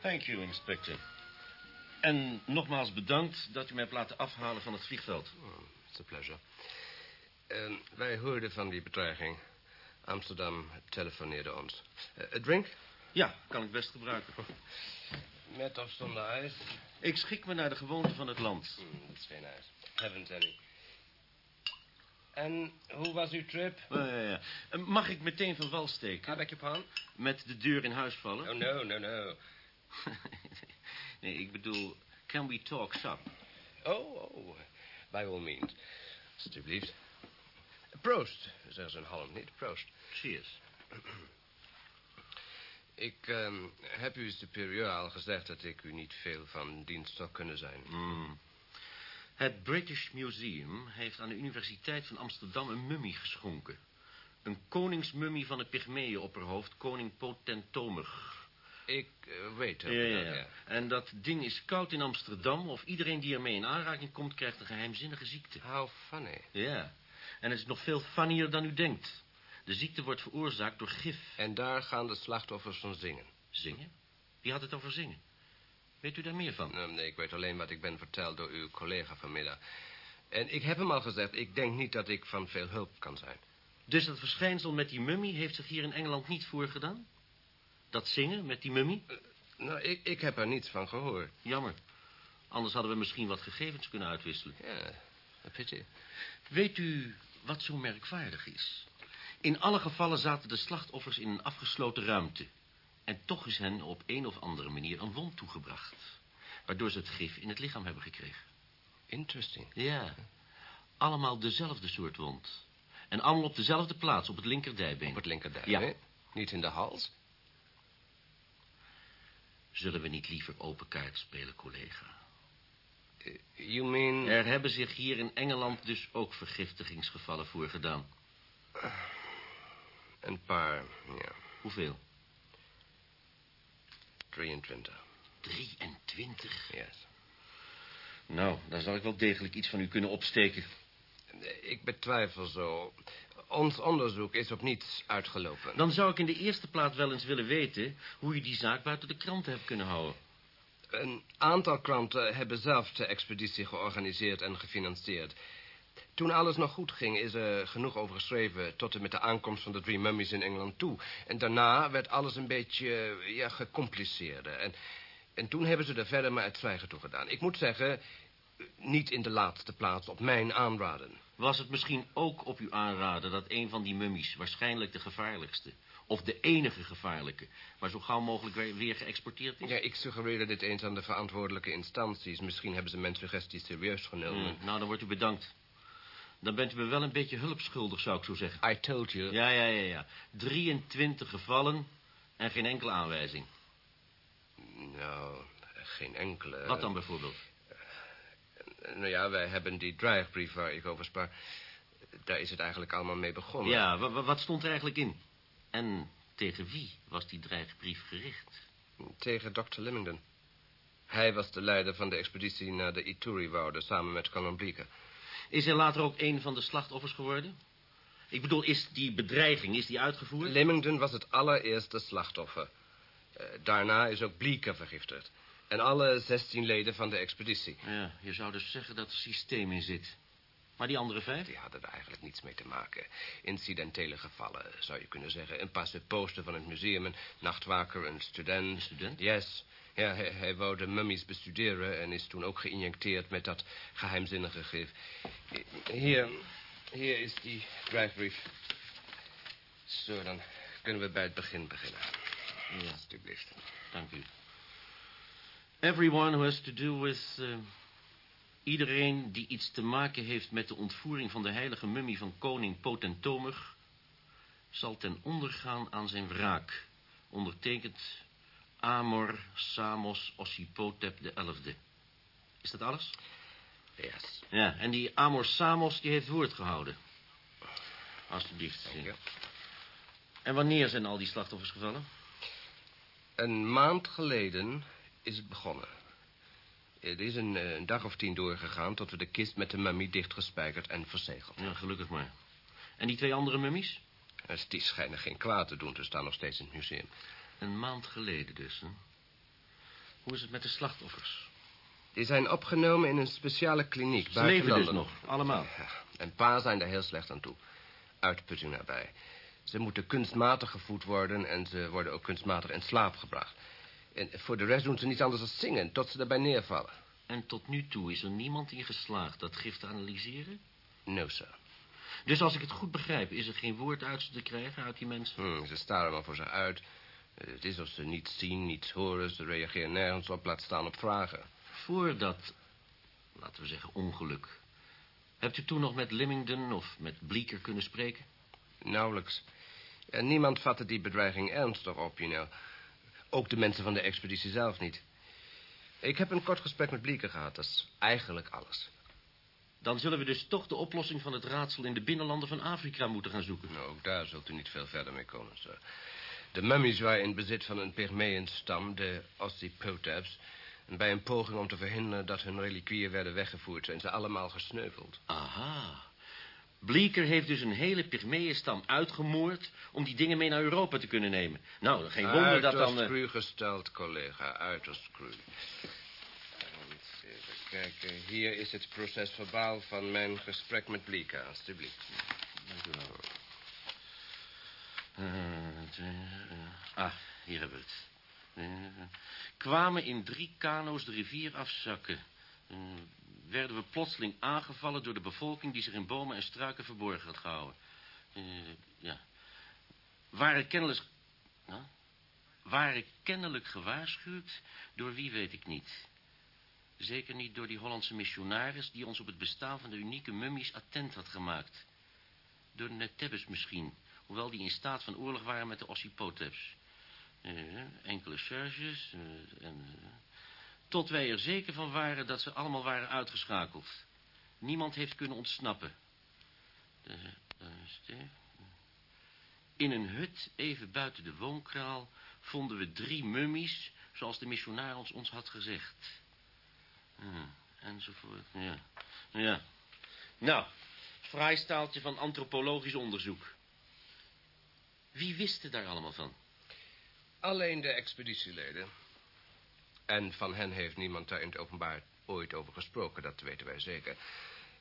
Thank you, inspector. En nogmaals bedankt dat u mij hebt laten afhalen van het vliegveld. Oh, it's a pleasure. Uh, wij hoorden van die bedreiging. Amsterdam telefoneerde ons. Uh, a drink? Ja, kan ik best gebruiken. Met of zonder ijs? Ik schik me naar de gewoonte van het land. Mm, dat is geen ijs. Heavens. En hoe was uw trip? Uh, ja, ja. Mag ik meteen van wal steken? Ah, beg? Met de deur in huis vallen? Oh, no, no, no. nee, ik bedoel, can we talk shop? Oh, oh, by all means. Alsjeblieft. Proost, zeggen ze in Holland niet. Proost. Cheers. Ik uh, heb uw superieur al gezegd dat ik u niet veel van dienst zou kunnen zijn. Mm. Het British Museum heeft aan de Universiteit van Amsterdam een mummie geschonken. Een koningsmummie van het Pygmeeën-opperhoofd, koning Potentomig. Ik uh, weet het. Ja, ja, ja. En dat ding is koud in Amsterdam... of iedereen die ermee in aanraking komt... krijgt een geheimzinnige ziekte. How funny. Ja. En het is nog veel funnier dan u denkt. De ziekte wordt veroorzaakt door gif. En daar gaan de slachtoffers van zingen. Zingen? Wie had het over zingen? Weet u daar meer van? Nee, nee, ik weet alleen wat ik ben verteld door uw collega vanmiddag. En ik heb hem al gezegd, ik denk niet dat ik van veel hulp kan zijn. Dus dat verschijnsel met die mummie heeft zich hier in Engeland niet voorgedaan? Dat zingen met die mummie? Uh, nou, ik, ik heb er niets van gehoord. Jammer. Anders hadden we misschien wat gegevens kunnen uitwisselen. Ja, een pity. Weet u wat zo merkwaardig is? In alle gevallen zaten de slachtoffers in een afgesloten ruimte. En toch is hen op een of andere manier een wond toegebracht. Waardoor ze het gif in het lichaam hebben gekregen. Interesting. Ja. Allemaal dezelfde soort wond. En allemaal op dezelfde plaats, op het linkerdijbeen. Op het linkerdijbeen? Ja. Niet in de hals? Zullen we niet liever open kaart spelen, collega? Uh, you mean... Er hebben zich hier in Engeland dus ook vergiftigingsgevallen voorgedaan. Uh, een paar, ja. Hoeveel? 23. 23? Yes. Nou, daar zal ik wel degelijk iets van u kunnen opsteken. Ik betwijfel zo. Ons onderzoek is op niets uitgelopen. Dan zou ik in de eerste plaats wel eens willen weten... hoe u die zaak buiten de kranten hebt kunnen houden. Een aantal kranten hebben zelf de expeditie georganiseerd en gefinancierd. Toen alles nog goed ging, is er genoeg over geschreven... tot en met de aankomst van de drie mummies in Engeland toe. En daarna werd alles een beetje, ja, gecompliceerder. En, en toen hebben ze er verder maar het zwijgen toe gedaan. Ik moet zeggen, niet in de laatste plaats op mijn aanraden. Was het misschien ook op uw aanraden dat een van die mummies... waarschijnlijk de gevaarlijkste... of de enige gevaarlijke... maar zo gauw mogelijk weer, geëxporteerd is? Ja, ik suggereerde dit eens aan de verantwoordelijke instanties. Misschien hebben ze mijn suggestie serieus genomen. Hmm, nou, dan wordt u bedankt. Dan bent u me wel een beetje hulpschuldig, zou ik zo zeggen. I told you. Ja, ja, ja, ja. 23 gevallen en geen enkele aanwijzing. Nou, geen enkele... Wat dan bijvoorbeeld? Nou ja, wij hebben die dreigbrief waar ik over sprak. Daar is het eigenlijk allemaal mee begonnen. Ja, wat stond er eigenlijk in? En tegen wie was die dreigbrief gericht? Tegen Dr. Limington. Hij was de leider van de expeditie naar de Ituri-wouden... samen met Colonel Bleeker. Is hij later ook een van de slachtoffers geworden? Ik bedoel, is die bedreiging, is die uitgevoerd? Limington was het allereerste slachtoffer. Uh, daarna is ook Bleeker vergiftigd. En alle 16 leden van de expeditie. Ja, je zou dus zeggen dat er systeem in zit. Maar die andere vijf? Die hadden er eigenlijk niets mee te maken. Incidentele gevallen, zou je kunnen zeggen. Een paar poster van het museum, een nachtwaker, een student. Een student? Yes. Ja, hij, hij wou de mummies bestuderen en is toen ook geïnjecteerd met dat geheimzinnige gif. Hier, hier is die drivebrief. Zo, dan kunnen we bij het begin beginnen. Ja. Alsjeblieft. Dank u. Everyone who has to do with... Uh, iedereen die iets te maken heeft met de ontvoering van de heilige mummie van koning Potentomig... zal ten onder gaan aan zijn wraak. Ondertekend Amor Samos Ossipotep de elfde. Is dat alles? Yes. Ja, en die Amor Samos die heeft woord gehouden. Alsjeblieft. Je. En wanneer zijn al die slachtoffers gevallen? Een maand geleden is het begonnen. Het is een, een, dag of tien doorgegaan... tot we de kist met de mummie dichtgespijkerd en verzegeld Ja, gelukkig maar. En die twee andere mummies? Die schijnen geen kwaad te doen. Ze staan nog steeds in het museum. Een maand geleden dus, hè? Hoe is het met de slachtoffers? Die zijn opgenomen in een speciale kliniek. Ze buiten leven dus nog, allemaal. Ja, en pa zijn er heel slecht aan toe. Uitputting nabij. Ze moeten kunstmatig gevoed worden en ze worden ook kunstmatig in slaap gebracht. En voor de rest doen ze niets anders dan zingen tot ze erbij neervallen. En tot nu toe is er niemand in geslaagd dat gif te analyseren? No, sir. Dus als ik het goed begrijp, is er geen woord uit ze te krijgen uit die mensen? Hm, ze staren maar voor zich uit. Het is of ze niets zien, niets horen. Ze reageren nergens op, laat staan op vragen. Voor dat, laten we zeggen, ongeluk. Hebt u toen nog met Limington of met Bleeker kunnen spreken? Nauwelijks. En niemand vatte die bedreiging ernstig op, you know. Ook de mensen van de expeditie zelf niet. Ik heb een kort gesprek met Bleeker gehad. Dat is eigenlijk alles. Dan zullen we dus toch de oplossing van het raadsel in de binnenlanden van Afrika moeten gaan zoeken. Nou, ook daar zult u niet veel verder mee komen, sir. De mummies waren in bezit van een Pygmeenstam, de Ossipotaps. En bij een poging om te verhinderen dat hun reliquieën werden weggevoerd... zijn ze allemaal gesneuveld. Aha. Bleeker heeft dus een hele Pygmeeënstam uitgemoord... om die dingen mee naar Europa te kunnen nemen. Nou, geen wonder dat Uiterst dan... eh, cru gesteld, collega. Uiterst cru. Even kijken. Hier is het proces verbaal van mijn gesprek met Bleeker, alstublieft. Dank u wel. Eh, ah, hier hebben we het. Eh, kwamen in drie kano's de rivier afzakken. Werden we plotseling aangevallen door de bevolking... die zich in bomen en struiken verborgen had gehouden. Eh, ja. Waren kennelijk... Waren kennelijk gewaarschuwd... door wie weet ik niet. Zeker niet door die Hollandse missionaris... die ons op het bestaan van de unieke mummies attent had gemaakt. Door de Netebbes misschien. Hoewel die in staat van oorlog waren met de Ossipotaps. Eh, enkele charges. eh, tot wij er zeker van waren dat ze allemaal waren uitgeschakeld. Niemand heeft kunnen ontsnappen. In een hut even buiten de woonkraal vonden we drie mummies... zoals de missionaris ons had gezegd. Hm, enzovoort, ja. Ja. Nou, fraai staaltje van antropologisch onderzoek. Wie wist er daar allemaal van? Alleen de expeditieleden. En van hen heeft niemand daar in het openbaar ooit over gesproken, dat weten wij zeker.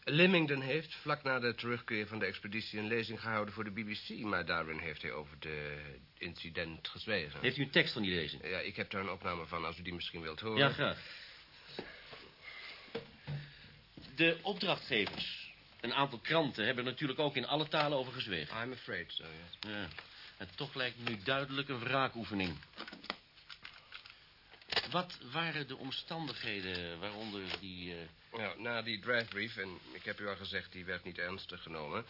Limington heeft vlak na de terugkeer van de expeditie een lezing gehouden voor de BBC... maar daarin heeft hij over de incident gezwegen. Heeft u een tekst van die lezing? Ja, ik heb daar een opname van, als u die misschien wilt horen. Ja, graag. De opdrachtgevers, een aantal kranten, hebben er natuurlijk ook in alle talen over gezwegen. I'm afraid so, yes. Ja, en toch lijkt nu duidelijk een wraakoefening. Wat waren de omstandigheden waaronder die... Nou, na die draftbrief, en ik heb u al gezegd, die werd niet ernstig genomen...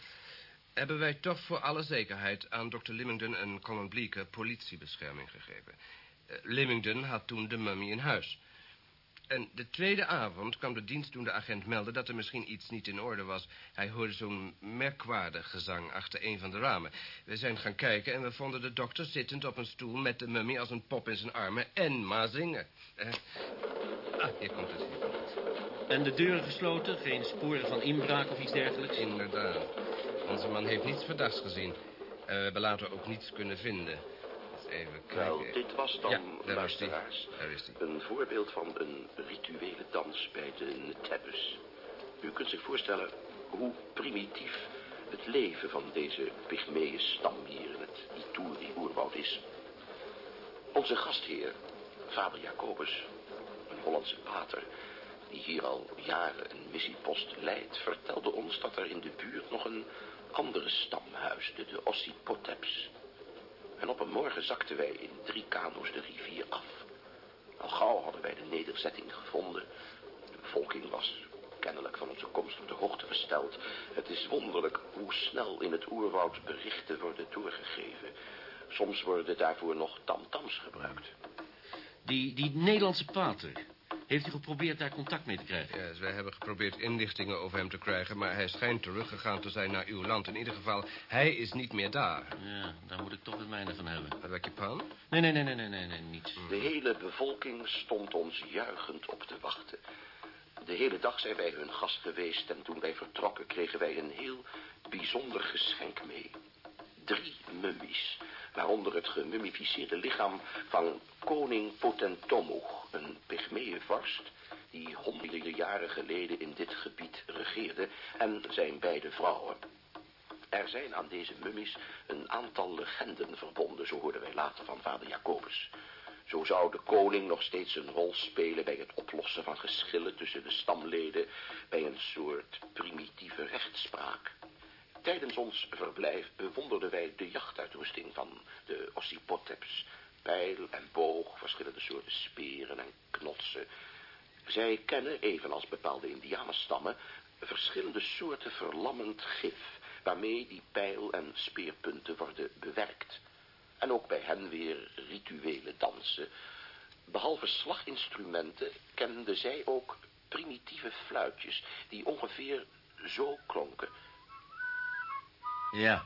hebben wij toch voor alle zekerheid aan Dr. Limington en Colin Bleeker politiebescherming gegeven. Limington had toen de mummy in huis. En de tweede avond kwam de dienstdoende agent melden dat er misschien iets niet in orde was. Hij hoorde zo'n merkwaardig gezang achter een van de ramen. We zijn gaan kijken en we vonden de dokter zittend op een stoel met de mummy als een pop in zijn armen en maar zingen. Eh, ah, hier komt het, hier komt het. En de deuren gesloten, geen sporen van inbraak of iets dergelijks? Inderdaad. Onze man heeft niets verdachts gezien. En we hebben later ook niets kunnen vinden. Even kijken. Wel, dit was dan, Ja, daar luisteraars, Daar is hij. een voorbeeld van een rituele dans bij de Netebbes. U kunt zich voorstellen hoe primitief het leven van deze Pygmeeën-stam hier in het Ituri-oerwoud is. Onze gastheer, Faber Jacobus, een Hollandse pater... die hier al jaren een missiepost leidt... vertelde ons dat er in de buurt nog een andere stam huisde, de Ossipotaps... En op een morgen zakten wij in drie kano's de rivier af. Al gauw hadden wij de nederzetting gevonden. De bevolking was kennelijk van onze komst op de hoogte gesteld. Het is wonderlijk hoe snel in het oerwoud berichten worden doorgegeven. Soms worden daarvoor nog tamtams gebruikt. Die, die Nederlandse pater, heeft u geprobeerd daar contact mee te krijgen? Ja, dus wij hebben geprobeerd inlichtingen over hem te krijgen... maar hij schijnt teruggegaan te zijn naar uw land. In ieder geval, hij is niet meer daar. Ja, daar moet ik toch het mijne van hebben. Wat je pan? Nee, nee, nee, nee, nee, nee, nee niets. De hele bevolking stond ons juichend op te wachten. De hele dag zijn wij hun gast geweest en toen wij vertrokken kregen wij een heel bijzonder geschenk mee. Drie mummies, waaronder het gemummificeerde lichaam van koning Potentomog, een pygmeeënvorst die honderden jaren geleden in dit gebied regeerde, en zijn beide vrouwen. Er zijn aan deze mummies een aantal legenden verbonden, zo hoorden wij later van vader Jacobus. Zo zou de koning nog steeds een rol spelen bij het oplossen van geschillen tussen de stamleden, bij een soort primitieve rechtspraak. Tijdens ons verblijf bewonderden wij de jachtuitrusting van de Ossipoteps. Pijl en boog, verschillende soorten speren en knotsen. Zij kennen, evenals bepaalde indianenstammen, verschillende soorten verlammend gif, waarmee die pijl- en speerpunten worden bewerkt. En ook bij hen weer rituele dansen. Behalve slaginstrumenten kenden zij ook primitieve fluitjes, die ongeveer zo klonken. Ja,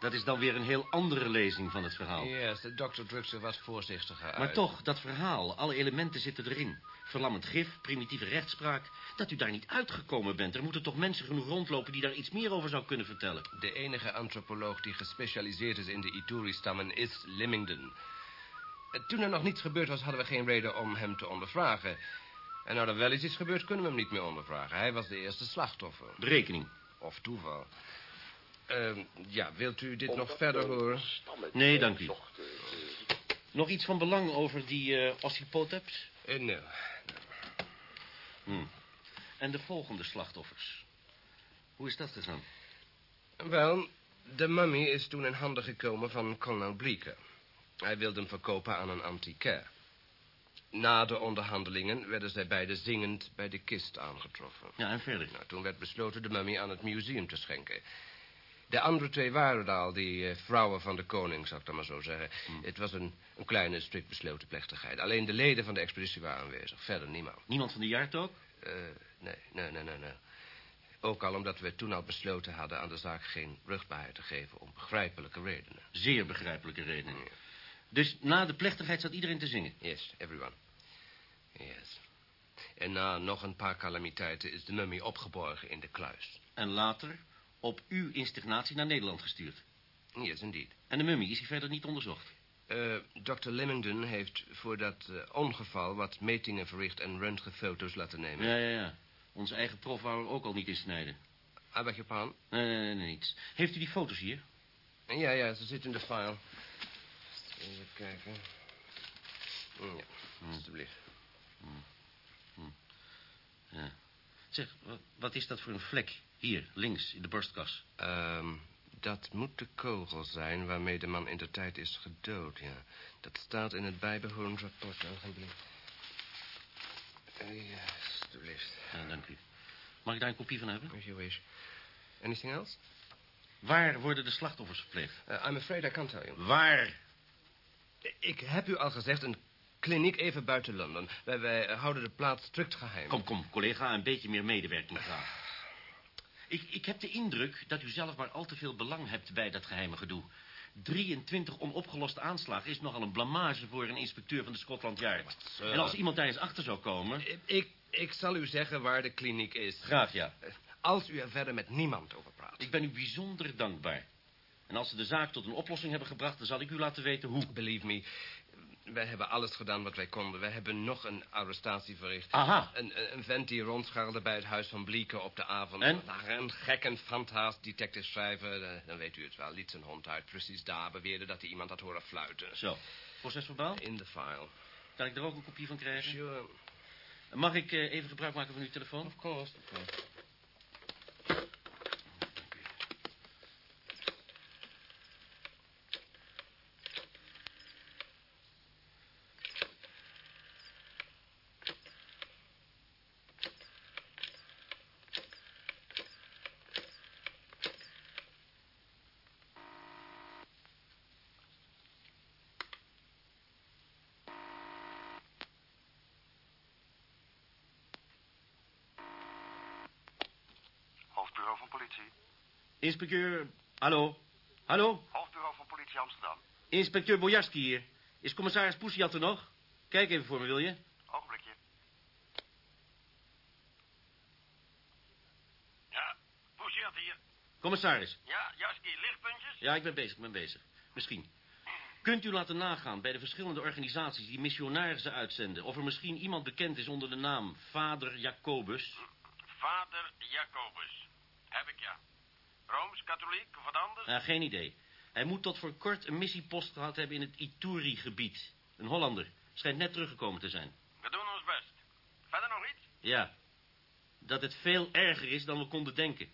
dat is dan weer een heel andere lezing van het verhaal. Yes, de dokter drukt wat voorzichtiger uit. Maar toch, dat verhaal, alle elementen zitten erin. Verlammend gif, primitieve rechtspraak. Dat u daar niet uitgekomen bent. Er moeten toch mensen genoeg rondlopen die daar iets meer over zou kunnen vertellen. De enige antropoloog die gespecialiseerd is in de Ituri-stammen is Limington. Eh, Toen er nog niets gebeurd was, hadden we geen reden om hem te ondervragen. En nou er wel eens is gebeurd, kunnen we hem niet meer ondervragen. Hij was de eerste slachtoffer. De rekening. Of toeval. Ehm, ja, wilt u dit nog verder de horen? Nee, dank u. eh, Nog iets van belang over die eh ossipoteps? Eh, nee. Hm. En de volgende slachtoffers. Hoe is dat gegaan? Wel, de mummy is toen in handen gekomen van kolonel Bleeker. Hij wilde hem verkopen aan een antiquair. Na de onderhandelingen werden zij beiden zingend bij de kist aangetroffen. Ja, en verder? Nou, toen werd besloten de mummy aan het museum te schenken. De andere twee waren er al, die eh, vrouwen van de koning, zou ik dan maar zo zeggen. Het was een, een kleine, strikt besloten plechtigheid. Alleen de leden van de expeditie waren aanwezig, verder niemand. Niemand van de jaartook? Eh, nee, nee, nee, nee, nee. Ook al omdat we toen al besloten hadden aan de zaak geen rugbaarheid te geven om begrijpelijke redenen. Zeer begrijpelijke redenen. Dus na de plechtigheid zat iedereen te zingen. Yes, everyone. Yes. En na nog een paar calamiteiten is de mummy opgeborgen in de kluis. En later op uw instignatie naar Nederland gestuurd. Yes, indeed. En de mummie is hij verder niet onderzocht. Eh, Dr. Limington heeft voor dat eh, ongeval wat metingen verricht en röntgenfoto's laten nemen. Ja, ja, ja. Onze eigen prof wou er ook al niet in snijden. Beg your pardon? Nee, nee, nee, nee, niets. Heeft u die foto's hier? Ja, ja, ze zit in de file. Even kijken. Ja, alstublieft. Ja. Zeg, wa- wat is dat voor een vlek? Hier, links, in de borstkas. Ehm, dat moet de kogel zijn waarmee de man in de tijd is gedood, ja. Dat staat in het bijbehorend rapport. Ogenblik. Eh, Ja, alstublieft. Ja, dank u. Mag ik daar een kopie van hebben? If you wish. Anything else? Waar worden de slachtoffers verpleegd? Uh, I'm afraid I can't tell you. Waar? Ik heb u al gezegd, een kliniek even buiten Londen. Wij, wij eh, houden de plaats strikt geheim. Kom, kom, collega, een beetje meer medewerking graag. Ik, ik heb de indruk dat u zelf maar al te veel belang hebt bij dat geheime gedoe. 23 onopgeloste aanslagen is nogal een blamage voor een inspecteur van de Scotland Yard. zo. En als iemand daar eens achter zou komen... Ik, ik, zal u zeggen waar de kliniek is. Graag, ja. Eh, Als u er verder met niemand over praat. Ik ben u bijzonder dankbaar. En als ze de zaak tot een oplossing hebben gebracht... dan zal ik u laten weten hoe. Believe me, wij hebben alles gedaan wat wij konden. Wij hebben nog een arrestatie verricht. Aha. Een, een, vent die rondscharrelde bij het huis van Blieken op de avond. En? Nou, Een gek en fantaast detective schrijver, eh, dan weet u het wel. Liet zijn hond uit, precies daar. Beweerde dat hij iemand had horen fluiten. Zo. Procesverbaal? In de file. Kan ik er ook een kopie van krijgen? Sure. Mag ik eh, even gebruik maken van uw telefoon? Of course. Hoofdbureau van politie. Inspecteur... Hallo? Hallo? Hoofdbureau van politie Amsterdam. Inspecteur Bojarski hier. Is commissaris Poesiat er nog? Kijk even voor me, wil je? Ogenblikje. Ja, Poesiat hier. Commissaris. Ja, Jaski, lichtpuntjes? Ja, ik ben bezig, ik ben bezig. Misschien. Kunt u laten nagaan bij de verschillende organisaties die missionarissen uitzenden... of er misschien iemand bekend is onder de naam Vader Jacobus? Vader Jacobus. Heb ik ja. Rooms-katholiek Ah, geen idee. Hij moet tot voor kort een missiepost gehad hebben in het Ituri-gebied. Een Hollander. Schijnt net teruggekomen te zijn. We doen ons best. Verder nog iets? Ja. Dat het veel erger is dan we konden denken.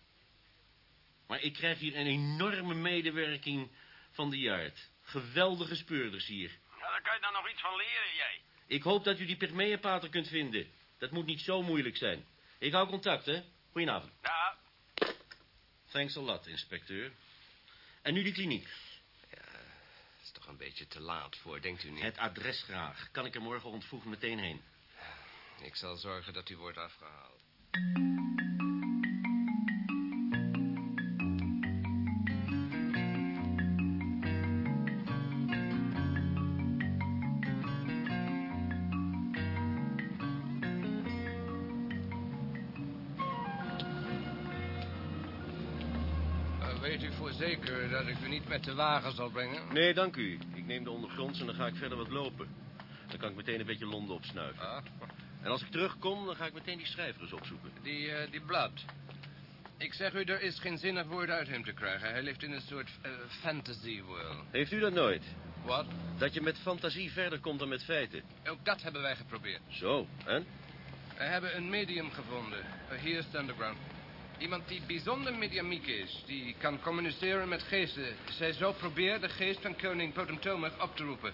Maar ik krijg hier een enorme medewerking van de Jaard. Geweldige speurders hier. Ja, daar kan je dan nog iets van leren, jij. Ik hoop dat u die Pygmeeënpater kunt vinden. Dat moet niet zo moeilijk zijn. Ik hou contact, hè. Goedenavond. Ja, Thanks a lot, inspecteur. En nu die kliniek. Dat is toch een beetje te laat voor, denkt u niet? Het adres graag. Kan ik er morgen ontvoeg meteen heen? Ik zal zorgen dat u wordt afgehaald. Met de wagen zal brengen? Nee, dank u. Ik neem de ondergronds en dan ga ik verder wat lopen. Dan kan ik meteen een beetje Londen opsnuiven. Ah, En als ik terugkom, dan ga ik meteen die schrijver eens opzoeken. die, eh, die blad. Ik zeg u, er is geen zinnig woord uit hem te krijgen. Hij leeft in een soort eh, fantasy world. Heeft u dat nooit? Wat? Dat je met fantasie verder komt dan met feiten? Ook dat hebben wij geprobeerd. Zo, en? We hebben een medium gevonden. Hier is het underground. Iemand die bijzonder mediamiek is. Die kan communiceren met geesten. Zij zou proberen de geest van koning Potemtomach op te roepen.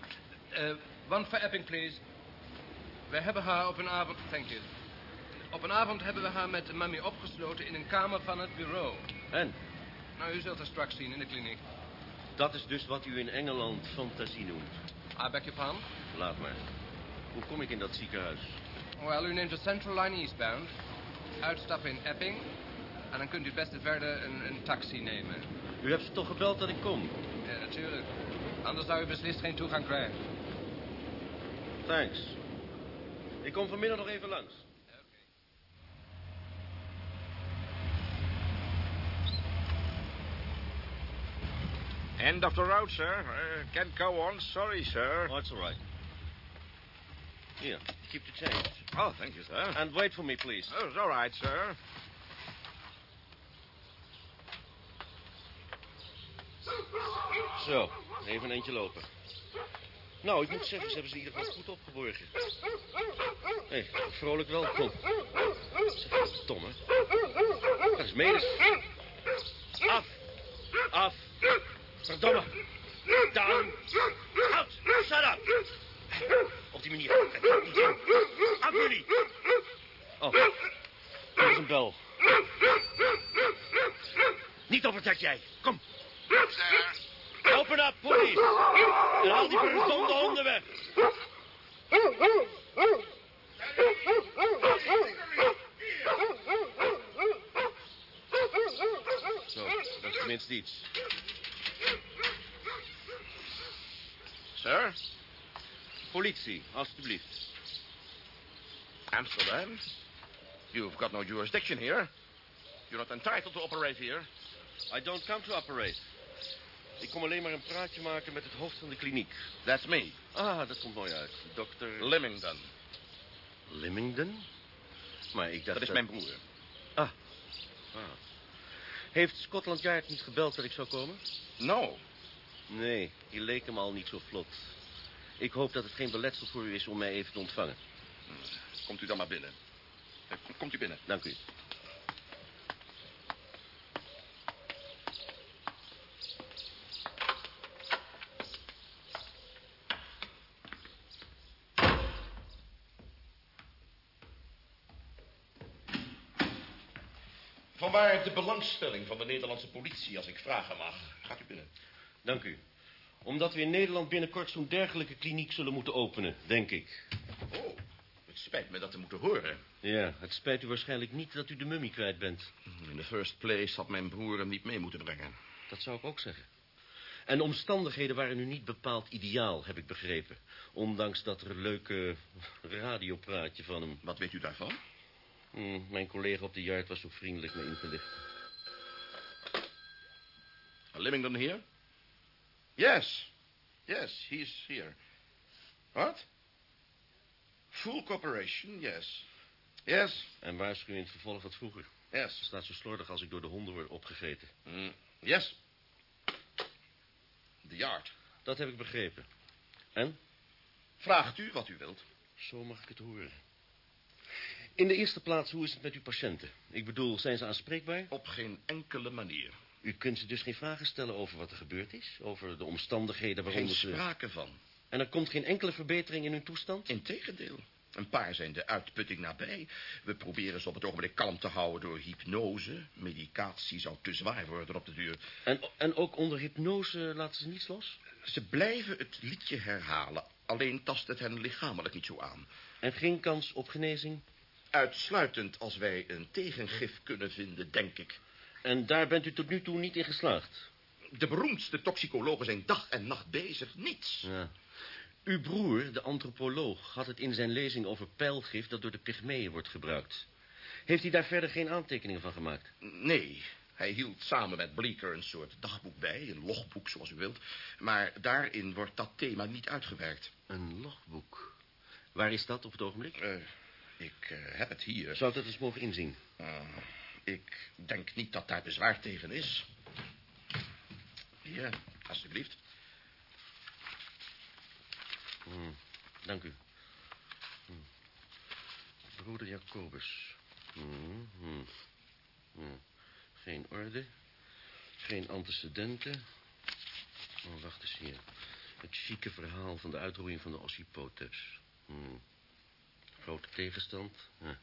Eh one for Epping, please. We hebben haar op een avond... Thank you. Op een avond hebben we haar met de mummy opgesloten in een kamer van het bureau. En? Nou, u zult haar straks zien in de kliniek. Dat is dus wat u in Engeland fantasie noemt. I beg your pardon? Laat maar. Hoe kom ik in dat ziekenhuis? Wel, u neemt de Central Line Eastbound. Uitstappen in Epping. En dan kunt u het beste verder een, een taxi nemen. U hebt ze toch gebeld dat ik kom? Ja, natuurlijk. Anders zou u beslist geen toegang krijgen. Thanks. Ik kom vanmiddag nog even langs. End of the road, sir. Uh, can't go on. Sorry, sir. Oh, it's all right. Here, keep the change. Oh, thank you, sir. And wait for me, please. Oh, it's all right, sir. Zo, even een eentje lopen. Nou, ik moet zeggen, ze hebben ze in ieder goed opgeborgen. Hé, hey, vrolijk welkom. Zeg, domme. Dat is menens. Af. Af. Verdomme. Down. Out. Shut up. Op die manier. Af jullie. Oh, er is een bel. Niet op het hek, jij. Kom. Open up, police. En haal die verdomde honden weg. Zo, dat is tenminste iets. Sir? Politie, alstublieft. Amsterdam? You've got no jurisdiction here. You're not entitled to operate here. I don't come to operate. Ik kom alleen maar een praatje maken met het hoofd van de kliniek. That's me, Ah, dat komt mooi uit. Dokter Limington. Limington? Maar ik dacht Dat is mijn broer. Ah. ah. Heeft Scotland Yard niet gebeld dat ik zou komen? No. Nee, die leek hem al niet zo vlot. Ik hoop dat het geen beletsel voor u is om mij even te ontvangen. Komt u dan maar binnen. Eh, Komt u binnen. Dank u. Vanwaar de belangstelling van de Nederlandse politie, als ik vragen mag. Gaat u binnen. Dank u. Omdat we in Nederland binnenkort zo'n dergelijke kliniek zullen moeten openen, denk ik. Oh, het spijt me dat te moeten horen. Ja, het spijt u waarschijnlijk niet dat u de mummie kwijt bent. In the first place had mijn broer hem niet mee moeten brengen. Dat zou ik ook zeggen. En de omstandigheden waren nu niet bepaald ideaal, heb ik begrepen. Ondanks dat er een leuke radiopraatje van hem. Wat weet u daarvan? Hm, mijn collega op de Yard was zo vriendelijk me in te lichten. Limington hier? Yes. Yes, he is here. What? Full cooperation, yes. Yes, En waarschuw in het vervolg wat vroeger. yes. Het staat zo slordig als ik door de honden word opgegeten. Mm, yes. The yard. Dat heb ik begrepen. En? Vraagt u wat u wilt. Zo mag ik het horen. In de eerste plaats, hoe is het met uw patiënten? Ik bedoel, zijn ze aanspreekbaar? Op geen enkele manier. U kunt ze dus geen vragen stellen over wat er gebeurd is? Over de omstandigheden Geen waaronder ze... sprake van. En er komt geen enkele verbetering in hun toestand? Integendeel. Een paar zijn de uitputting nabij. We proberen ze op het ogenblik kalm te houden door hypnose. Medicatie zou te zwaar worden op de duur. En, en ook onder hypnose laten ze niets los? Ze blijven het liedje herhalen. Alleen tast het hen lichamelijk niet zo aan. En geen kans op genezing? Uitsluitend als wij een tegengif kunnen vinden, denk ik. En daar bent u tot nu toe niet in geslaagd? De beroemdste toxicologen zijn dag en nacht bezig. Niets. Ja. Uw broer, de antropoloog, had het in zijn lezing over pijlgif... dat door de pygmeeën wordt gebruikt. Heeft hij daar verder geen aantekeningen van gemaakt? Nee, hij hield samen met Bleeker een soort dagboek bij. Een logboek, zoals u wilt. Maar daarin wordt dat thema niet uitgewerkt. Een logboek. Waar is dat op het ogenblik? Eh, ik eh, heb het hier. Zou dat eens mogen inzien? Uh, ik denk niet dat daar bezwaar tegen is. Hier, alstublieft. Hmm, dank u. Hmm. Broeder Jacobus. Hmm, hmm. Hmm. Geen orde. Geen antecedenten. Oh, wacht eens hier. Het chique verhaal van de uitroeiing van de ossipotes. Hmm. Grote tegenstand. Ja.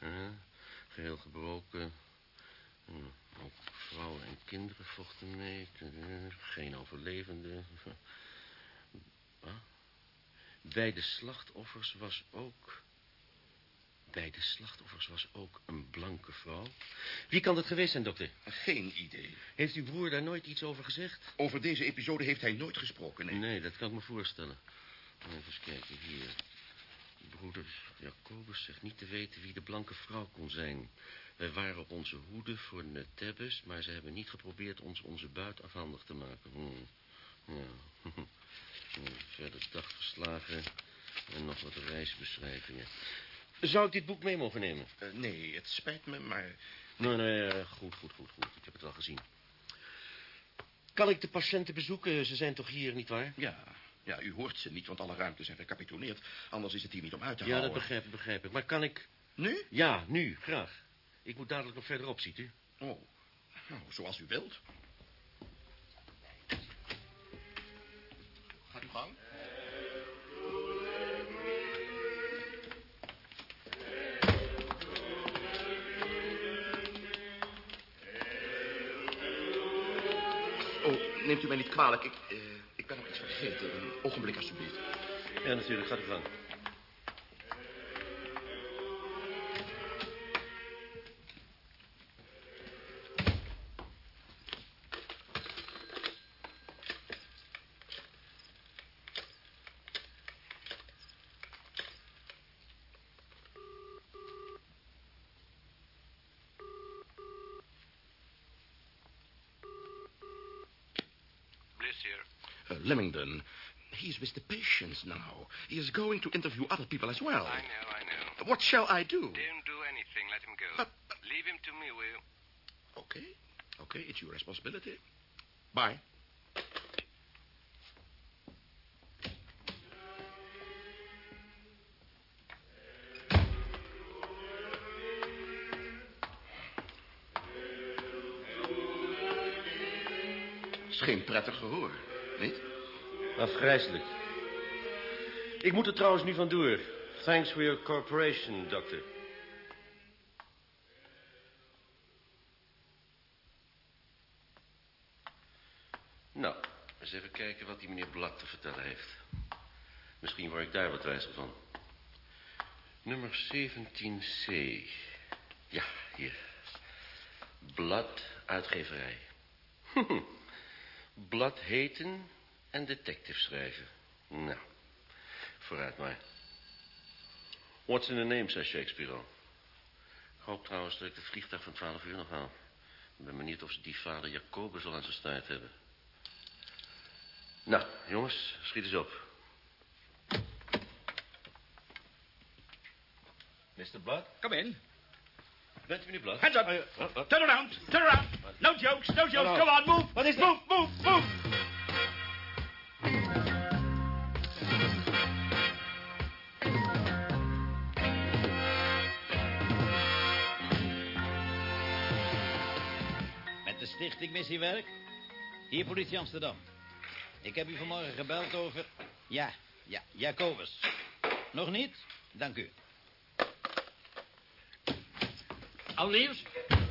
Ja. Geheel gebroken. Hmm. Ook vrouwen en kinderen vochten mee. Geen overlevenden. Bij de slachtoffers was ook... Bij de slachtoffers was ook een blanke vrouw. Wie kan dat geweest zijn, dokter? Geen idee. Heeft uw broer daar nooit iets over gezegd? Over deze episode heeft hij nooit gesproken, nee. Nee, dat kan ik me voorstellen. Even eens kijken, hier. Broeder Jacobus zegt niet te weten wie de blanke vrouw kon zijn. Wij waren op onze hoede voor Netebbes, maar ze hebben niet geprobeerd ons onze buit afhandig te maken. Hmm. Ja. Verder dagverslagen en nog wat reisbeschrijvingen. Zou ik dit boek mee mogen nemen? Uh, nee, het spijt me, maar... Nee, nee, uh, goed, goed, goed, goed. Ik heb het al gezien. Kan ik de patiënten bezoeken? Ze zijn toch hier, nietwaar? Ja, ja, u hoort ze niet, want alle ruimtes zijn gecapitoneerd. Anders is het hier niet om uit te ja, houden. Ja, dat begrijp ik, begrijp ik. Maar kan ik... Nu? Ja, nu, graag. Ik moet dadelijk nog verderop, ziet u. Oh, nou, zoals u wilt. Gaat u gang. Oh, neemt u mij niet kwalijk. Ik, uh, Een ogenblik, alsjeblieft. Ja, natuurlijk. Gaat u now. He is going to interview other people as well. I know, I know. What shall I do? Don't do anything. Let him go. Leave him to me, will you? Okay. Okay, it's your responsibility. Bye. is geen prettig gehoor, niet? Afgrijzelijk. Ik moet er trouwens nu van door. Thanks for your cooperation, dokter. Nou, eens even kijken wat die meneer Blad te vertellen heeft. Misschien word ik daar wat wijzer van. Nummer 17c. Ja, hier. Blad, uitgeverij. Blad heten en detective schrijven. Nou, vooruit maar. What's in the name, zei Shakespeare al. Ik hoop trouwens dat ik het vliegtuig van 12 uur nog haal. Ik ben benieuwd of ze die vader Jacobus al aan zijn staart hebben. Nou, jongens, schiet eens op. Mr. Blood? Come in. Bent u meneer Blood? Hands up. Oh. Turn around. Turn around. No jokes. No jokes. Come on, move. Wat is? Move, move, move. Met de stichting Missiewerk. Hier, politie Amsterdam. Ik heb u vanmorgen gebeld over... Ja, ja, Jacobus. Nog niet? Dank u. Al nieuws?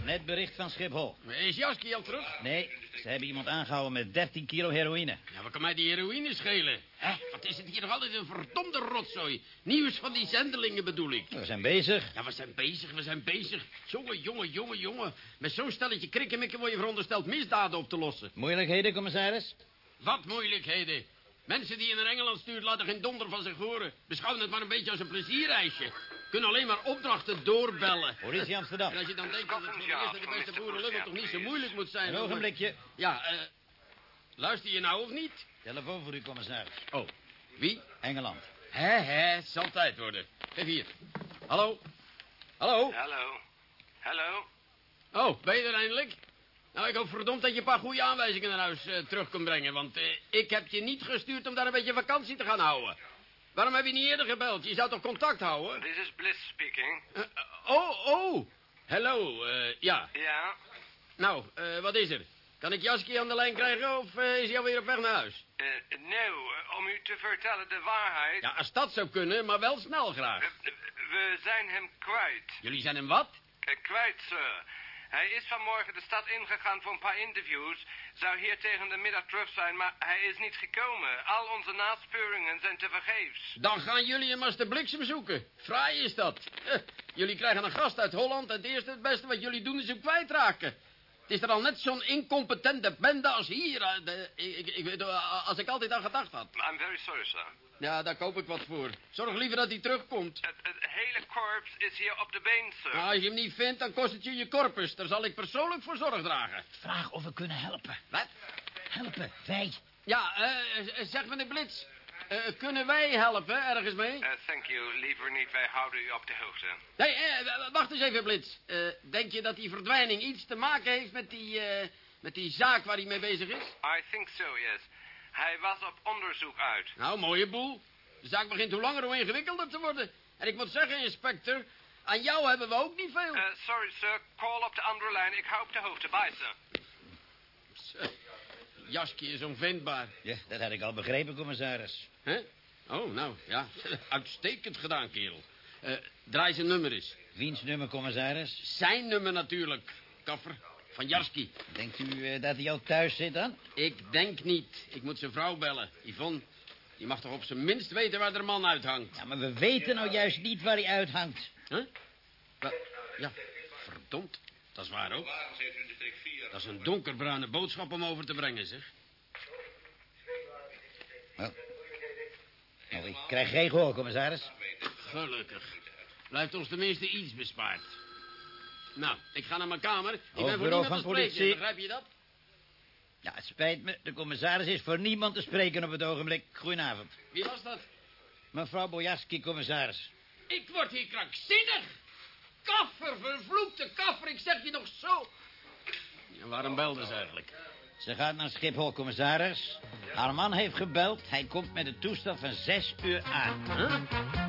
Net bericht van Schiphol. Is Jaski al terug? Nee, ze hebben iemand aangehouden met 13 kilo heroïne. Ja, wat kan mij die heroïne schelen? Hè? Wat is het hier nog altijd een verdomde rotzooi? Nieuws van die zendelingen bedoel ik. We zijn bezig. Ja, we zijn bezig, we zijn bezig. Jongen, jongen, jongen, jongen. Met zo'n stelletje krikkemikken word je verondersteld misdaden op te lossen. Moeilijkheden, commissaris? Wat moeilijkheden. Mensen die je naar Engeland stuurt laten geen donder van zich horen. Beschouwen het maar een beetje als een plezierreisje. Kunnen alleen maar opdrachten doorbellen. Politie Amsterdam. En als je dan denkt dat het voor de eerste de beste boerenlul toch niet zo moeilijk moet zijn... Een om- ogenblikje. Ja, eh... luister je nou of niet? Telefoon voor u, commissaris. Oh, wie? Engeland. Hè, hè, het zal tijd worden. Geef hier. Hallo? Hallo? Hallo. Hallo. Oh, ben je er eindelijk? Nou, ik hoop verdomd dat je een paar goede aanwijzingen naar huis eh, terug kunt brengen. Want eh, ik heb je niet gestuurd om daar een beetje vakantie te gaan houden. Waarom heb je niet eerder gebeld? Je zou toch contact houden? This is Bliss speaking. Eh, eh, oh, oh. Hallo, eh, ja. Ja. Nou, eh, wat is er? Kan ik Jaski aan de lijn krijgen of is hij alweer op weg naar huis? Eh, om u te vertellen de waarheid. Ja, als dat zou kunnen, maar wel snel graag. We zijn hem kwijt. Jullie zijn hem wat? Kwijt, sir. Hij is vanmorgen de stad ingegaan voor een paar interviews. Zou hier tegen de middag terug zijn, maar hij is niet gekomen. Al onze naspeuringen zijn tevergeefs. Dan gaan jullie hem als de bliksem zoeken. Fraai is dat. Jullie krijgen een gast uit Holland het eerste het beste wat jullie doen is hem kwijtraken. Het is er al net zo'n incompetente bende als hier. eh, de- ik, ik, eh, als ik altijd aan gedacht had. I'm very sorry, sir. Ja, daar koop ik wat voor. Zorg liever dat hij terugkomt. Het, het hele korps is hier op de been, sir. Nou, als je hem niet vindt, dan kost het je je corpus. Daar zal ik persoonlijk voor zorg dragen. Vraag of we kunnen helpen. Wat? Helpen, wij. Ja, eh, eh, zeg meneer Blitz. Eh, kunnen wij helpen ergens mee? Eh, thank you. Liever niet, wij houden u op de hoogte. Nee, eh, wacht eens even, Blitz. Denk je dat die verdwijning iets te maken heeft met die, met die zaak waar hij mee bezig is? I think so, yes. Hij was op onderzoek uit. Nou, mooie boel. De zaak begint hoe langer hoe ingewikkelder te worden. En ik moet zeggen, inspector, aan jou hebben we ook niet veel. Sorry, sir. Call op de andere lijn. Ik hou op de hoogte. Bye, sir. Zo, Jaski is onvindbaar. Ja, dat had ik al begrepen, commissaris. Hè? Oh, nou, ja. Uitstekend gedaan, kerel. Eh, draai zijn nummer eens. Wiens nummer, commissaris? Zijn nummer natuurlijk. Kaffer. Van Jaski. Denkt u eh, dat hij al thuis zit dan? Ik denk niet. Ik moet zijn vrouw bellen. Yvonne, die mag toch op zijn minst weten waar de man uithangt. Ja, maar we weten nou juist niet waar hij uithangt. Huh? Wa- Ja, verdomd. Dat is waar ook. Dat is een donkerbruine boodschap om over te brengen, zeg. Nou, nou, ik krijg geen gehoor, commissaris. Gelukkig. Blijft ons tenminste iets bespaard. Nou, ik ga naar mijn kamer. Ik ben voor niemand te van spreken, politie. begrijp je dat? Ja, het spijt me. De commissaris is voor niemand te spreken op het ogenblik. Goedenavond. Wie was dat? Mevrouw Bojarski, commissaris. Ik word hier krankzinnig. Kaffer, vervloekte kaffer, ik zeg je nog zo. Ja, waarom belde ze eigenlijk? Ze gaat naar Schiphol, commissaris. Haar man heeft gebeld. Hij komt met een toestel van zes uur aan. Huh?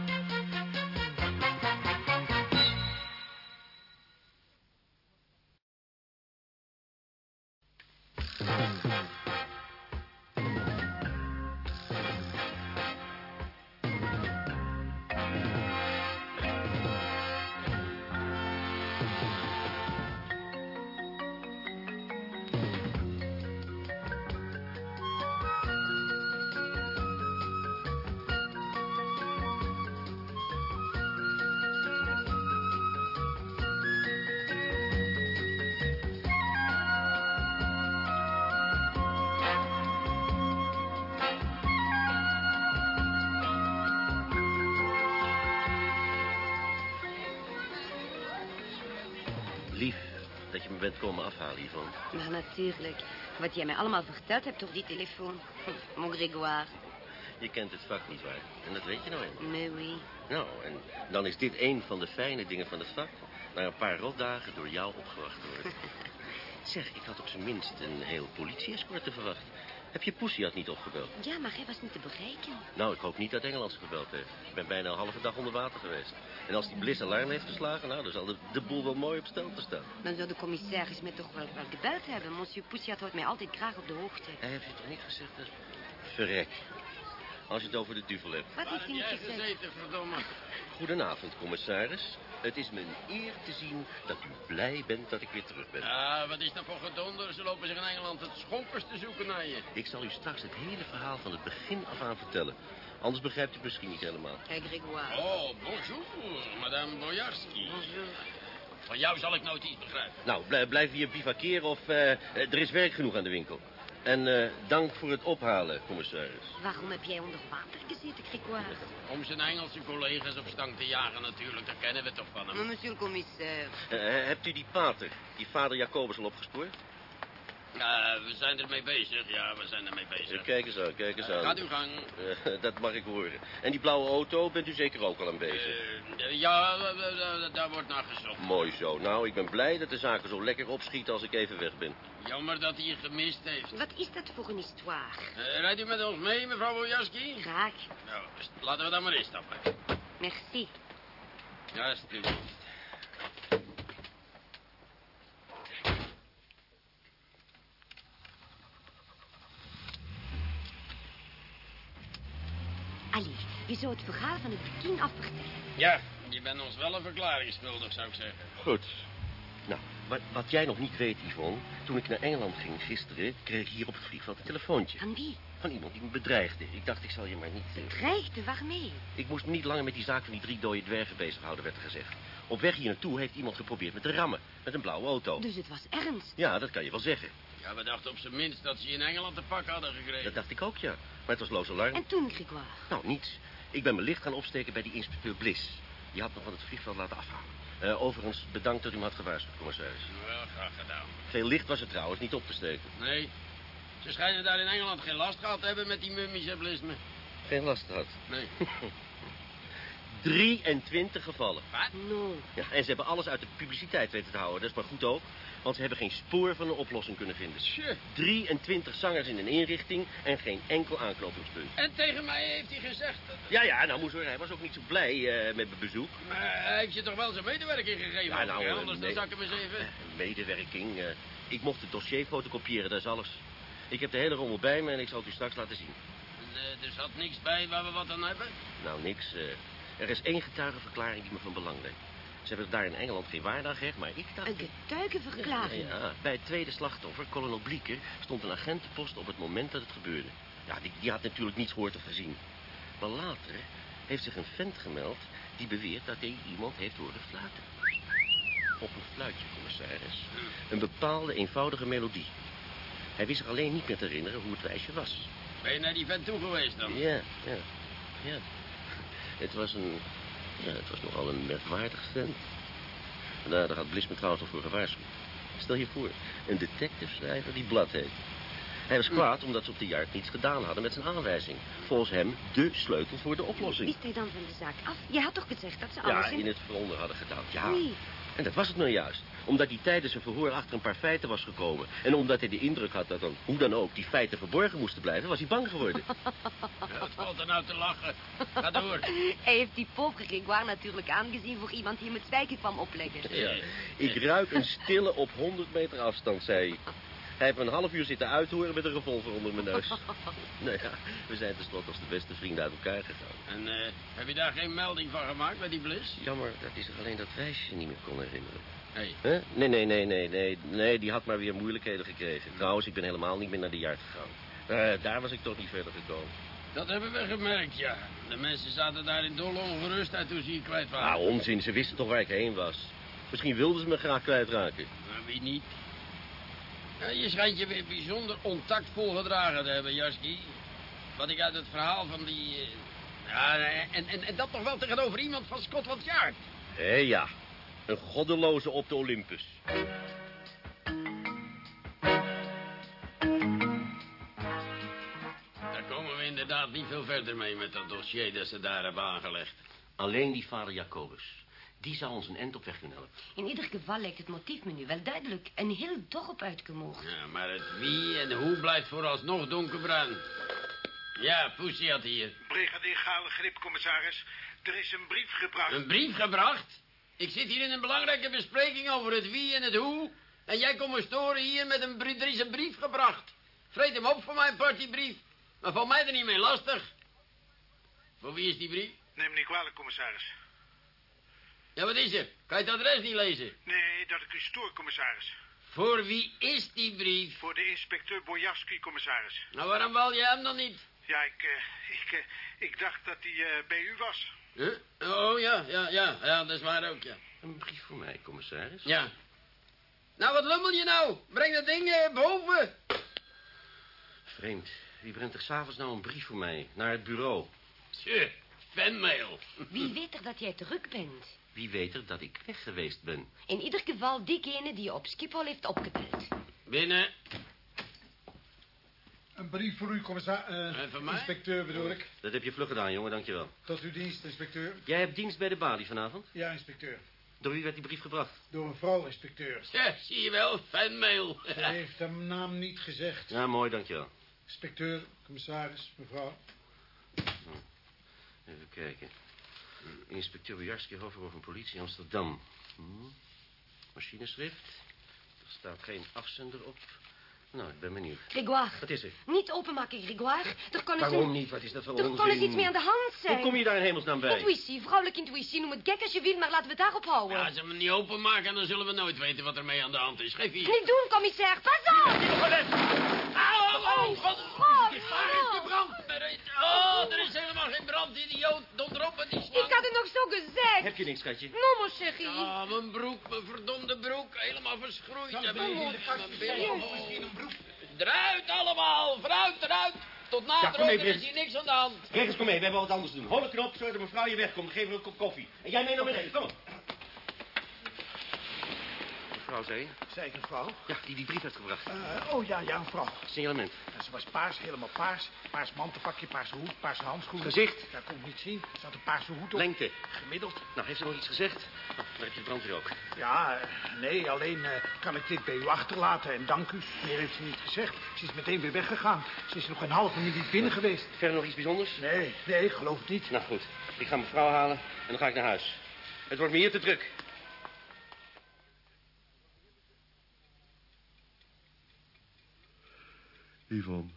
Natuurlijk. Wat jij mij allemaal verteld hebt door die telefoon. Mon Grégoire. Je kent het vak niet waar. En dat weet je nou eenmaal. Mais oui. Nou, en dan is dit een van de fijne dingen van het vak. Na een paar rotdagen door jou opgewacht worden. zeg, ik had op zijn minst een heel politie-escort verwacht. Heb je Poesiat niet opgebeld? Ja, maar hij was niet te bereiken. Nou, ik hoop niet dat Engeland ze gebeld heeft. Ik ben bijna een halve dag onder water geweest. En als die Bliss alarm heeft geslagen, nou, dan zal de, de boel wel mooi op stel te staan. Dan zou de commissaris mij toch wel, wel gebeld hebben. Monsieur Poussiat houdt mij altijd graag op de hoogte. Hij heeft je toch niet gezegd dat... Verrek. Als je het over de duvel hebt. Wat heeft hij niet gezegd? gezeten, verdomme? Goedenavond, commissaris. Het is me een eer te zien dat u blij bent dat ik weer terug ben. Ja, wat is dat voor gedonder? Ze lopen zich in Engeland het schompers te zoeken naar je. Ik zal u straks het hele verhaal van het begin af aan vertellen. Anders begrijpt u het misschien niet helemaal. Herr Grégoire. Oh, bonjour, madame Bojarski. Bonjour. Van jou zal ik nooit iets begrijpen. Nou, blij- blijf hier bivakeren of eh, er is werk genoeg aan de winkel. En eh, dank voor het ophalen, commissaris. Waarom heb jij onder water gezeten, Grégoire? Om zijn Engelse collega's op stang te jagen natuurlijk, daar kennen we toch van Maar hem. monsieur commissaire... Eh, hebt u die pater, die vader Jacobus al opgespoord? Ja, we zijn ermee bezig, ja, we zijn ermee Eh, bezig. kijk eens aan, kijk eens aan. Gaat uw gang. Eh, dat mag ik horen. En die blauwe auto bent u zeker ook al aan bezig? Eh, ja, eh, eh, daar wordt naar gezocht. Mooi zo. Nou, ik ben blij dat de zaken zo lekker opschieten als ik even weg ben. Jammer dat hij je gemist heeft. Wat is dat voor een histoire? Eh, rijdt u met ons mee, mevrouw Bojarski? Graag. Nou, dus laten we dan maar instappen. Merci. Ja, alsjeblieft. Je zou het verhaal van het begin af vertellen. Ja, je bent ons wel een verklaring schuldig, zou ik zeggen. Goed. Nou, wat, wat jij nog niet weet, Yvonne... toen ik naar Engeland ging gisteren... kreeg ik hier op het vliegveld een telefoontje. Van wie? Van iemand die me bedreigde. Ik dacht, ik zal je maar niet... eh, Dreigde, waarmee? Ik moest me niet langer met die zaak van die drie dode dwergen bezighouden, werd er gezegd. Op weg hier naartoe heeft iemand geprobeerd met te rammen. Met een blauwe auto. Dus het was ernst. Ja, dat kan je wel zeggen. Ja, we dachten op zijn minst dat ze je in Engeland te pak hadden gekregen. Dat dacht ik ook, ja. Maar het was loos alarm. En toen, Grégoire? Nou, niets. Ik ben mijn licht gaan opsteken bij die inspecteur Bliss. Die had me van het vliegveld laten afhalen. Eh, overigens, bedankt dat u me had gewaarschuwd, commissaris. Wel, graag gedaan. Veel licht was er trouwens niet op te steken. Nee, ze schijnen daar in Engeland geen last gehad te hebben met die mummies en blismen. Geen last gehad. Nee. 23 gevallen. Wat? No. Ja, en ze hebben alles uit de publiciteit weten te houden. Dat is maar goed ook. Want ze hebben geen spoor van een oplossing kunnen vinden. Tje. 23 zangers in een inrichting en geen enkel aanknopingspunt. En tegen mij heeft hij gezegd... dat- Ja, ja, nou moest hoor, hij was ook niet zo blij eh, met mijn bezoek. Maar hij heeft je toch wel zijn medewerking gegeven? Ja, nou, Ja, eh, anders nee. dan zak ik hem eens even. Eh, medewerking. eh, ik mocht het dossier fotocopiëren, dat is alles. Ik heb de hele rommel bij me en ik zal het u straks laten zien. Eh, er zat niks bij waar we wat aan hebben? Nou, niks. Er is één getuigenverklaring die me van belang lijkt. Ze hebben daar in Engeland geen waarde aan gehecht, maar ik dacht... Een getuigenverklaring. Ja, bij het tweede slachtoffer, kolonel Blieker, stond een agentenpost op het moment dat het gebeurde. Ja, die, die had natuurlijk niets gehoord of gezien. Maar later heeft zich een vent gemeld die beweert dat hij iemand heeft horen fluiten. Op een fluitje, commissaris. Een bepaalde eenvoudige melodie. Hij wist zich alleen niet meer te herinneren hoe het wijsje was. Ben je naar die vent toe geweest dan? Ja, ja, ja. Het was een... Ja, het was nogal een merkwaardig vent. Daar, daar had Bliss me trouwens al voor gewaarschuwd. Stel je voor, een detective-schrijver die blad heet. Hij was kwaad omdat ze op de jaart niets gedaan hadden met zijn aanwijzing. Volgens hem de sleutel voor de oplossing. Wist hij dan van de zaak af? Je had toch gezegd dat ze alles... Ja, in het veronder hadden gedaan. Ja. Nee. En dat was het nou juist. Omdat hij tijdens zijn verhoor achter een paar feiten was gekomen. En omdat hij de indruk had dat dan, hoe dan ook, die feiten verborgen moesten blijven, was hij bang geworden. Ja, Wat valt er nou te lachen? Ga door. Hij heeft die poker Grégoire natuurlijk aangezien voor iemand die hem het zwijgen kwam opleggen. Ja. Ik ruik een stille op 100 meter afstand, zei hij. Hij heeft me een half uur zitten uithoren met een revolver onder mijn neus. nou ja, we zijn tenslotte als de beste vrienden uit elkaar gegaan. En eh, heb je daar geen melding van gemaakt bij die Bliss? Jammer dat hij zich alleen dat wijsje niet meer kon herinneren. Nee, nee, nee, nee, nee. Nee, die had maar weer moeilijkheden gekregen. Trouwens, ik ben helemaal niet meer naar de jaart gegaan. Eh, daar was ik toch niet verder gekomen. Dat hebben we gemerkt, ja. De mensen zaten daar in dolle ongerustheid toen ze je kwijt waren. Ah, onzin. Ze wisten toch waar ik heen was. Misschien wilden ze me graag kwijtraken. Maar wie niet? Ja, je schijnt je weer bijzonder ontactvol gedragen te hebben, Jaski. Wat ik uit het verhaal van die... Eh, ja, en, en, en dat nog wel tegenover iemand van Scotland Jaart. Hé, ja. Een goddeloze op de Olympus. Daar komen we inderdaad niet veel verder mee met dat dossier dat ze daar hebben aangelegd. Alleen die vader Jacobus. Die zou ons een end op weg kunnen helpen. In ieder geval lijkt het motief me nu wel duidelijk. Een heel dorp uitgemoord. Ja, maar het wie en hoe blijft vooralsnog donkerbruin. Ja, Poesie had hier. Brigadier Gale Grip, commissaris. Er is een brief gebracht. Een brief gebracht? Ik zit hier in een belangrijke bespreking over het wie en het hoe. En jij komt me storen hier met een brief. Er is een brief gebracht. Vreet hem op voor mijn partybrief. Maar val mij er niet mee lastig. Voor wie is die brief? Neem me niet kwalijk, commissaris. Ja, wat is er? Kan je het adres niet lezen? Nee, dat ik u stoor, commissaris. Voor wie is die brief? Voor de inspecteur Bojaski, commissaris. Nou, waarom wal je hem dan niet? Ja, ik, eh, ik, eh, ik dacht dat hij eh, bij u was. Huh? Oh, ja, ja, ja. Ja, dat is waar ook, ja. Een brief voor mij, commissaris. Ja. Nou, wat lummel je nou? Breng dat ding eh, boven. Vreemd. Wie brengt er s'avonds nou een brief voor mij? Naar het bureau. Tje, fanmail. Wie weet er dat jij terug bent? Wie weet er dat ik weg geweest ben? In ieder geval diegene die je op Schiphol heeft opgebeld. Binnen. Een brief voor u, commissaris. En voor mij? inspecteur bedoel ik. Dat heb je vlug gedaan, jongen, dankjewel. Tot uw dienst, inspecteur. Jij hebt dienst bij de balie vanavond? Ja, inspecteur. Door wie werd die brief gebracht? Door een vrouw, inspecteur. Ja, zie je wel, fanmail. Ze heeft haar naam niet gezegd. Ja, mooi, dankjewel. Inspecteur, commissaris, mevrouw. Even kijken. Inspecteur Bojarski, hoofdbureau van politie Amsterdam. Hm. Machineschrift. Er staat geen afzender op. Nou, ik ben benieuwd. Grégoire. Wat is er? Niet openmaken, Grégoire. Er kon eens Waarom een- niet? Wat is dat voor Er onzin? kon eens iets mee aan de hand zijn. Hoe kom je daar in hemelsnaam bij? Intuïtie, vrouwelijke intuïtie. Noem het gek als je wil, maar laten we het daarop houden. Ja, als ze hem niet openmaken, dan zullen we nooit weten wat er mee aan de hand is. Geef hier. Niet doen, commissaire. Pas op! Au. Wat... Oh, Waar is de brand? Er is... Oh, er is helemaal geen brand, idioot. Donder op met die slang. Ik had het nog zo gezegd. Heb je niks, schatje? Non, mon chéri. Ah, mijn broek, mijn verdomde broek. Helemaal verschroeid. En kast mijn misschien een broek. Eruit allemaal. Vooruit, eruit. Tot Ja, na mee, er is hier niks aan de hand. Regels, kom mee. We hebben wat anders te doen. Hol een knop, zorg dat mevrouw je wegkomt. Geef haar een kop koffie. En jij mee naar beneden. Kom op. Mevrouw zei? Zei ik een vrouw? Ja, die die brief heeft gebracht. Eh, oh ja, ja, een vrouw. Signalement. En ze was paars, helemaal paars. Paars mantelpakje, paarse hoed, paarse handschoenen. Gezicht. Dat kon ik niet zien. Er zat een paarse hoed op. Lengte. Gemiddeld. Nou, heeft ze nog iets gezegd? Nou, daar heb je de brandweer ook. Ja, eh, nee, alleen eh, kan ik dit bij u achterlaten en dank u. Meer heeft ze niet gezegd. Ze is meteen weer weggegaan. Ze is nog een half minuut niet binnen geweest. Verder nog iets bijzonders? Nee, nee, geloof het niet. Nou goed, ik ga mevrouw halen en dan ga ik naar huis. Het wordt me hier te druk. Yvonne,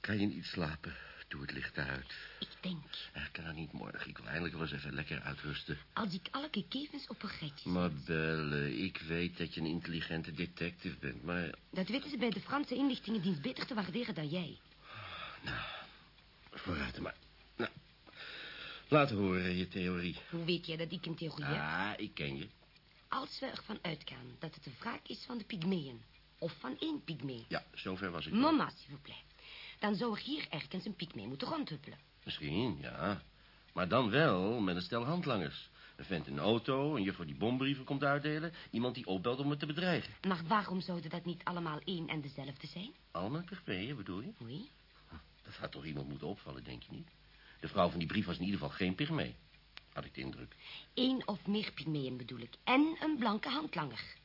kan je niet slapen? Doe het licht uit. Ik denk, Ik kan er niet morgen. Ik wil eindelijk wel eens even lekker uitrusten. als ik alle gegevens op een rijtje Maar Belle, ik weet dat je een intelligente detective bent, maar... Dat weten ze bij de Franse inlichtingendienst beter te waarderen dan jij. Vooruit maar. Nou, laat horen je theorie. Hoe weet jij dat ik een theorie heb? Ah, ik ken je. Als we ervan uitgaan dat het de wraak is van de pygmeeën. Of van één pygmee. Ja, zover was ik. Mama, s'il vous plaît. Dan zou er hier ergens een pygmee moeten rondhuppelen. Misschien, ja. Maar dan wel met een stel handlangers. Een vent in een auto, een juffrouw die bombrieven komt uitdelen... iemand die opbelt om me te bedreigen. Maar waarom zouden dat niet allemaal één en dezelfde zijn? Allemaal pygmeeën, bedoel je? Oui. Dat had toch iemand moeten opvallen, denk je niet? De vrouw van die brief was in ieder geval geen pygmee. Had ik de indruk. Eén of meer pygmeeën bedoel ik. En een blanke handlanger.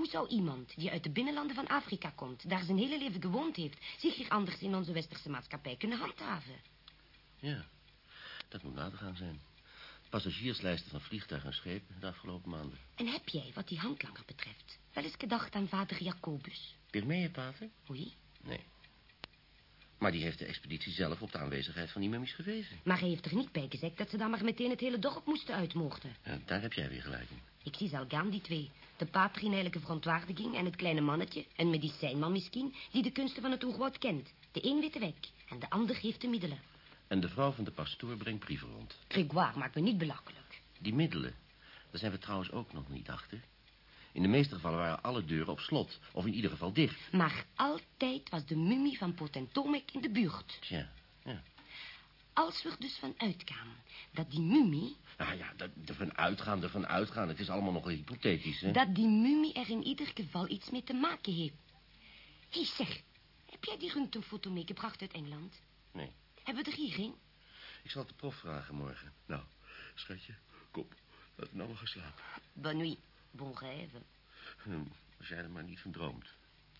Hoe zou iemand die uit de binnenlanden van Afrika komt... daar zijn hele leven gewoond heeft... zich hier anders in onze westerse maatschappij kunnen handhaven? Ja, dat moet na te gaan zijn. Passagierslijsten van vliegtuigen en schepen de afgelopen maanden. En heb jij, wat die handlanger betreft... wel eens gedacht aan vader Jacobus? Pygmeeën, pater? Oui. Nee. Maar die heeft de expeditie zelf op de aanwezigheid van die mummies gewezen. Maar hij heeft er niet bij gezegd dat ze dan maar meteen het hele dorp moesten uitmoorden. Ja, daar heb jij weer gelijk in. Ik zie ze al gaan, die twee. De pater in heilige verontwaardiging en het kleine mannetje, een medicijnman misschien, die de kunsten van het oerwoud kent. De een weet de weg en de ander heeft de middelen. En de vrouw van de pastoor brengt brieven rond. Grégoire maakt me niet belachelijk. Die middelen, daar zijn we trouwens ook nog niet achter. In de meeste gevallen waren alle deuren op slot, of in ieder geval dicht. Maar altijd was de mummie van Potentomek in de buurt. Tja, ja. Als we er dus van uitgaan dat die mummie... Nou ja, dat- ervan uitgaan, ervan uitgaan. Het is allemaal nog hypothetisch, hè? dat die mummie er in ieder geval iets mee te maken heeft. Hé, zeg, heb jij die röntgenfoto meegebracht uit Engeland? Nee. Hebben we er hier geen? Ik zal het de prof vragen morgen. Nou, schatje, kom. Laten we nou maar gaan slapen. Bonne nuit. Bon rêve. Hm, als jij er maar niet van droomt.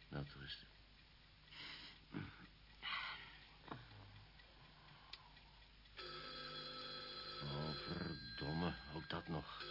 Nou, te rusten. Oh, verdomme. Ook dat nog.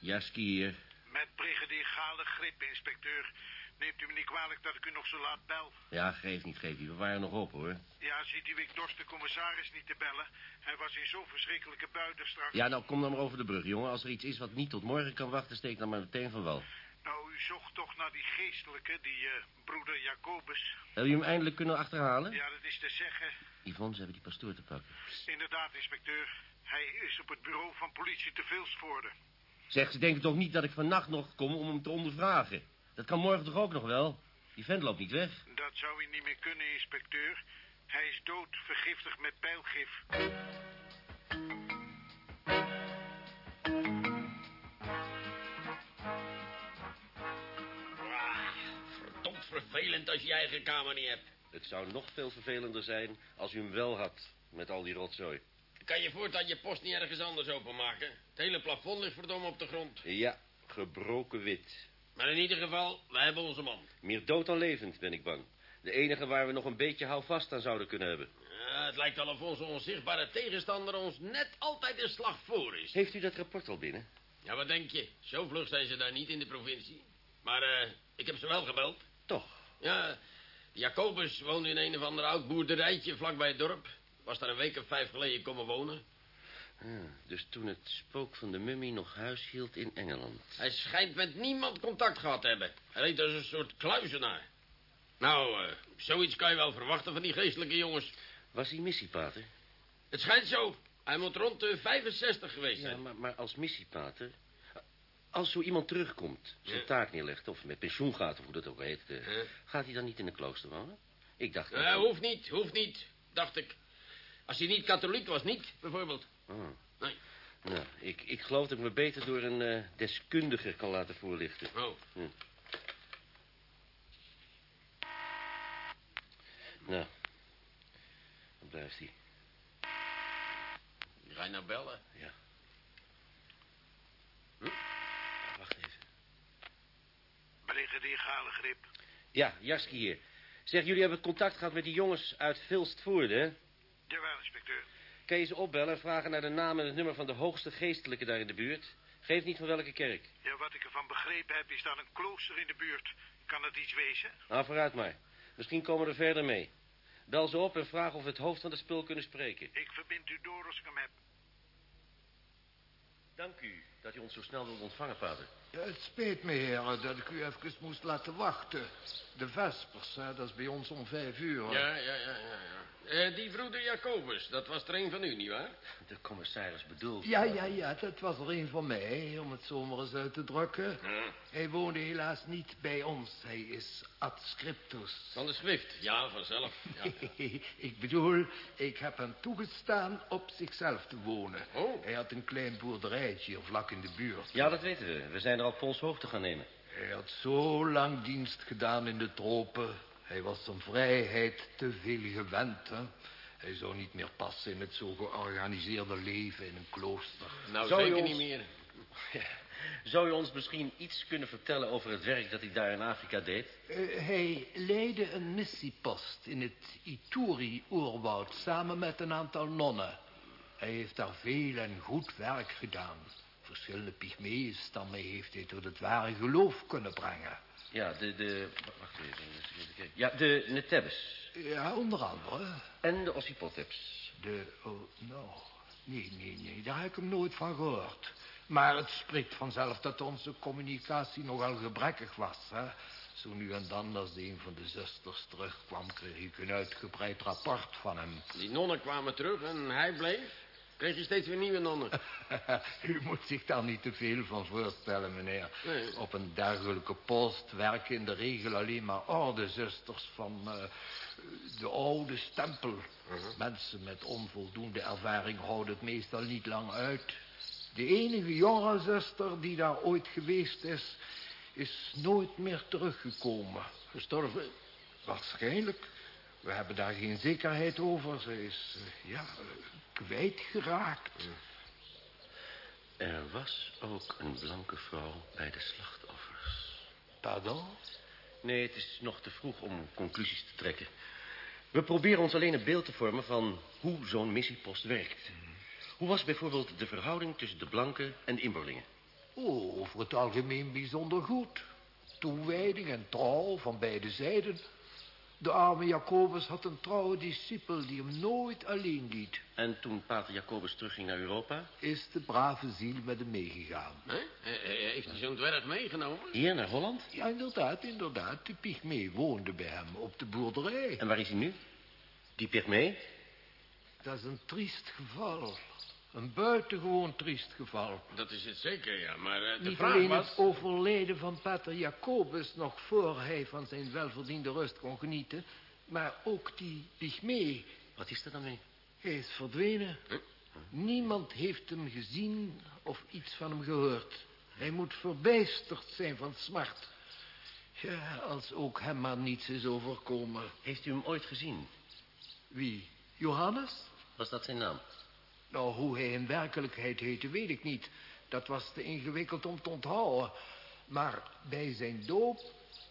Jaski hier. Met brigadier Gale Grip, inspecteur. Neemt u me niet kwalijk dat ik u nog zo laat bel? Ja, geef niet, geef niet. We waren nog op, hoor. Ja, ziet u, ik dorst de commissaris niet te bellen. Hij was in zo'n verschrikkelijke buiten straks. Ja, nou, kom dan maar over de brug, jongen. Als er iets is wat niet tot morgen kan wachten, steek dan maar meteen van wal. Nou, u zocht toch naar die geestelijke, die eh, broeder Jacobus. Heb je hem eindelijk kunnen achterhalen? Ja, dat is te zeggen. Yvonne, ze hebben die pastoor te pakken. Inderdaad, inspecteur. Hij is op het bureau van politie te Vilsvoorde. Zeg, ze denken toch niet dat ik vannacht nog kom om hem te ondervragen? Dat kan morgen toch ook nog wel? Die vent loopt niet weg. Dat zou hij niet meer kunnen, inspecteur. Hij is dood, vergiftigd met pijlgif. Verdomd vervelend als je je eigen kamer niet hebt. Het zou nog veel vervelender zijn als u hem wel had, met al die rotzooi. Kan je voortaan je post niet ergens anders openmaken? Het hele plafond ligt verdomme op de grond. Ja, gebroken wit. Maar in ieder geval, wij hebben onze man. Meer dood dan levend, ben ik bang. De enige waar we nog een beetje houvast aan zouden kunnen hebben. Ja, het lijkt wel of onze onzichtbare tegenstander ons net altijd een slag voor is. Heeft u dat rapport al binnen? Ja, wat denk je? Zo vlug zijn ze daar niet in de provincie. Maar eh, ik heb ze wel gebeld. Toch? Ja, Jacobus woonde in een of ander oud boerderijtje vlakbij het dorp. Was daar een week of vijf geleden komen wonen. Ja, dus toen het spook van de mummie nog huis hield in Engeland. Hij schijnt met niemand contact gehad te hebben. Hij reed als een soort kluizenaar. Nou, eh, zoiets kan je wel verwachten van die geestelijke jongens. Was hij missiepater? Het schijnt zo. Hij moet rond de 65 geweest Ja, zijn. maar, maar als missiepater... Als zo iemand terugkomt, zijn Ja. taak neerlegt... of met pensioen gaat, of hoe dat ook heet... eh, Ja. gaat hij dan niet in een klooster wonen? Ik dacht... dat hij- hoeft niet, hoeft niet, dacht ik. Als hij niet katholiek was, niet, bijvoorbeeld. Oh. Nee. Nou, ik, ik geloof dat ik me beter door een eh, deskundige kan laten voorlichten. Oh. Hm. Nou, dan blijft hij. Ga je nou bellen? Ja. Hm? Ja, Wacht even. Brigadier Gale Grip. Ja, Jaski hier. Zeg, jullie hebben contact gehad met die jongens uit Vilstvoorde, hè? Jawel, inspecteur. Kan je ze opbellen en vragen naar de naam en het nummer van de hoogste geestelijke daar in de buurt? Geef niet van welke kerk. Ja, wat ik ervan begrepen heb, is daar een klooster in de buurt. Kan dat iets wezen? Nou, vooruit maar. Misschien komen we er verder mee. Bel ze op en vraag of we het hoofd van de spul kunnen spreken. Ik verbind u door als ik hem heb. Dank u dat u ons zo snel wilt ontvangen, vader. Ja, het spijt me, heren, dat ik u even moest laten wachten. De Vespers, hè, dat is bij ons om vijf uur. Ja, ja, ja, ja. ja. Eh, die broeder Jacobus, dat was er een van u, nietwaar? De commissaris bedoelt... Ja, ja, ja, dat was er een van mij, om het zomaar eens uit te drukken. Ja. Hij woonde helaas niet bij ons. Hij is adscriptus. Van de schrift, ja, vanzelf. Ja. ik bedoel, ik heb hem toegestaan op zichzelf te wonen. Oh. Hij had een klein boerderijtje hier vlak in de buurt. Ja, dat weten we. We zijn er op polshoogte gaan nemen. Hij had zo lang dienst gedaan in de tropen. Hij was zijn vrijheid te veel gewend, hè. Hij zou niet meer passen in het zo georganiseerde leven in een klooster. Nou, Zou je zeker ons- niet meer. Zou u ons misschien iets kunnen vertellen over het werk dat hij daar in Afrika deed? Eh, hij leidde een missiepost in het Ituri-oerwoud samen met een aantal nonnen. Hij heeft daar veel en goed werk gedaan. Verschillende pygmeeënstammen heeft hij tot het ware geloof kunnen brengen. Ja, de... de wacht even. even kijken. Ja, de Netebbes. Ja, onder andere. En de Ossipoteps. De, oh, nou, nee, nee, nee, daar heb ik hem nooit van gehoord. Maar het spreekt vanzelf dat onze communicatie nogal gebrekkig was, hè. Zo nu en dan, als een van de zusters terugkwam, kreeg ik een uitgebreid rapport van hem. Die nonnen kwamen terug en hij bleef. Kreeg je steeds weer nieuwe nonnen. U moet zich daar niet te veel van voorstellen, meneer. Nee. Op een dergelijke post werken in de regel alleen maar oude zusters van eh, de oude stempel. Mensen met onvoldoende ervaring houden het meestal niet lang uit. De enige jonge zuster die daar ooit geweest is, is nooit meer teruggekomen. Gestorven? Waarschijnlijk. We hebben daar geen zekerheid over. Ze is, eh, ja, kwijtgeraakt. Er was ook een blanke vrouw bij de slachtoffers. Pardon? Nee, het is nog te vroeg om conclusies te trekken. We proberen ons alleen een beeld te vormen van hoe zo'n missiepost werkt. Hoe was bijvoorbeeld de verhouding tussen de blanken en de inboorlingen? Oh, over het algemeen bijzonder goed. Toewijding en trouw van beide zijden. De arme Jacobus had een trouwe discipel die hem nooit alleen liet. En toen pater Jacobus terugging naar Europa? Is de brave ziel met hem meegegaan. Hè? Eh, Heeft hij zo'n dwerg meegenomen? Hier, naar Holland? Ja, inderdaad, inderdaad. De pygmee woonde bij hem op de boerderij. En waar is hij nu? Die pygmee? Dat is een triest geval. Een buitengewoon triest geval. Dat is het zeker, ja. Maar eh, de Niet vraag alleen was... het overlijden van pater Jacobus... nog voor hij van zijn welverdiende rust kon genieten... maar ook die pygmee. Wat is er dan mee? Hij is verdwenen. Niemand heeft hem gezien of iets van hem gehoord. Hij moet verbijsterd zijn van smart. Ja, als ook hem maar niets is overkomen. Heeft u hem ooit gezien? Wie? Johannes? Was dat zijn naam? Nou, hoe hij in werkelijkheid heette, weet ik niet. Dat was te ingewikkeld om te onthouden. Maar bij zijn doop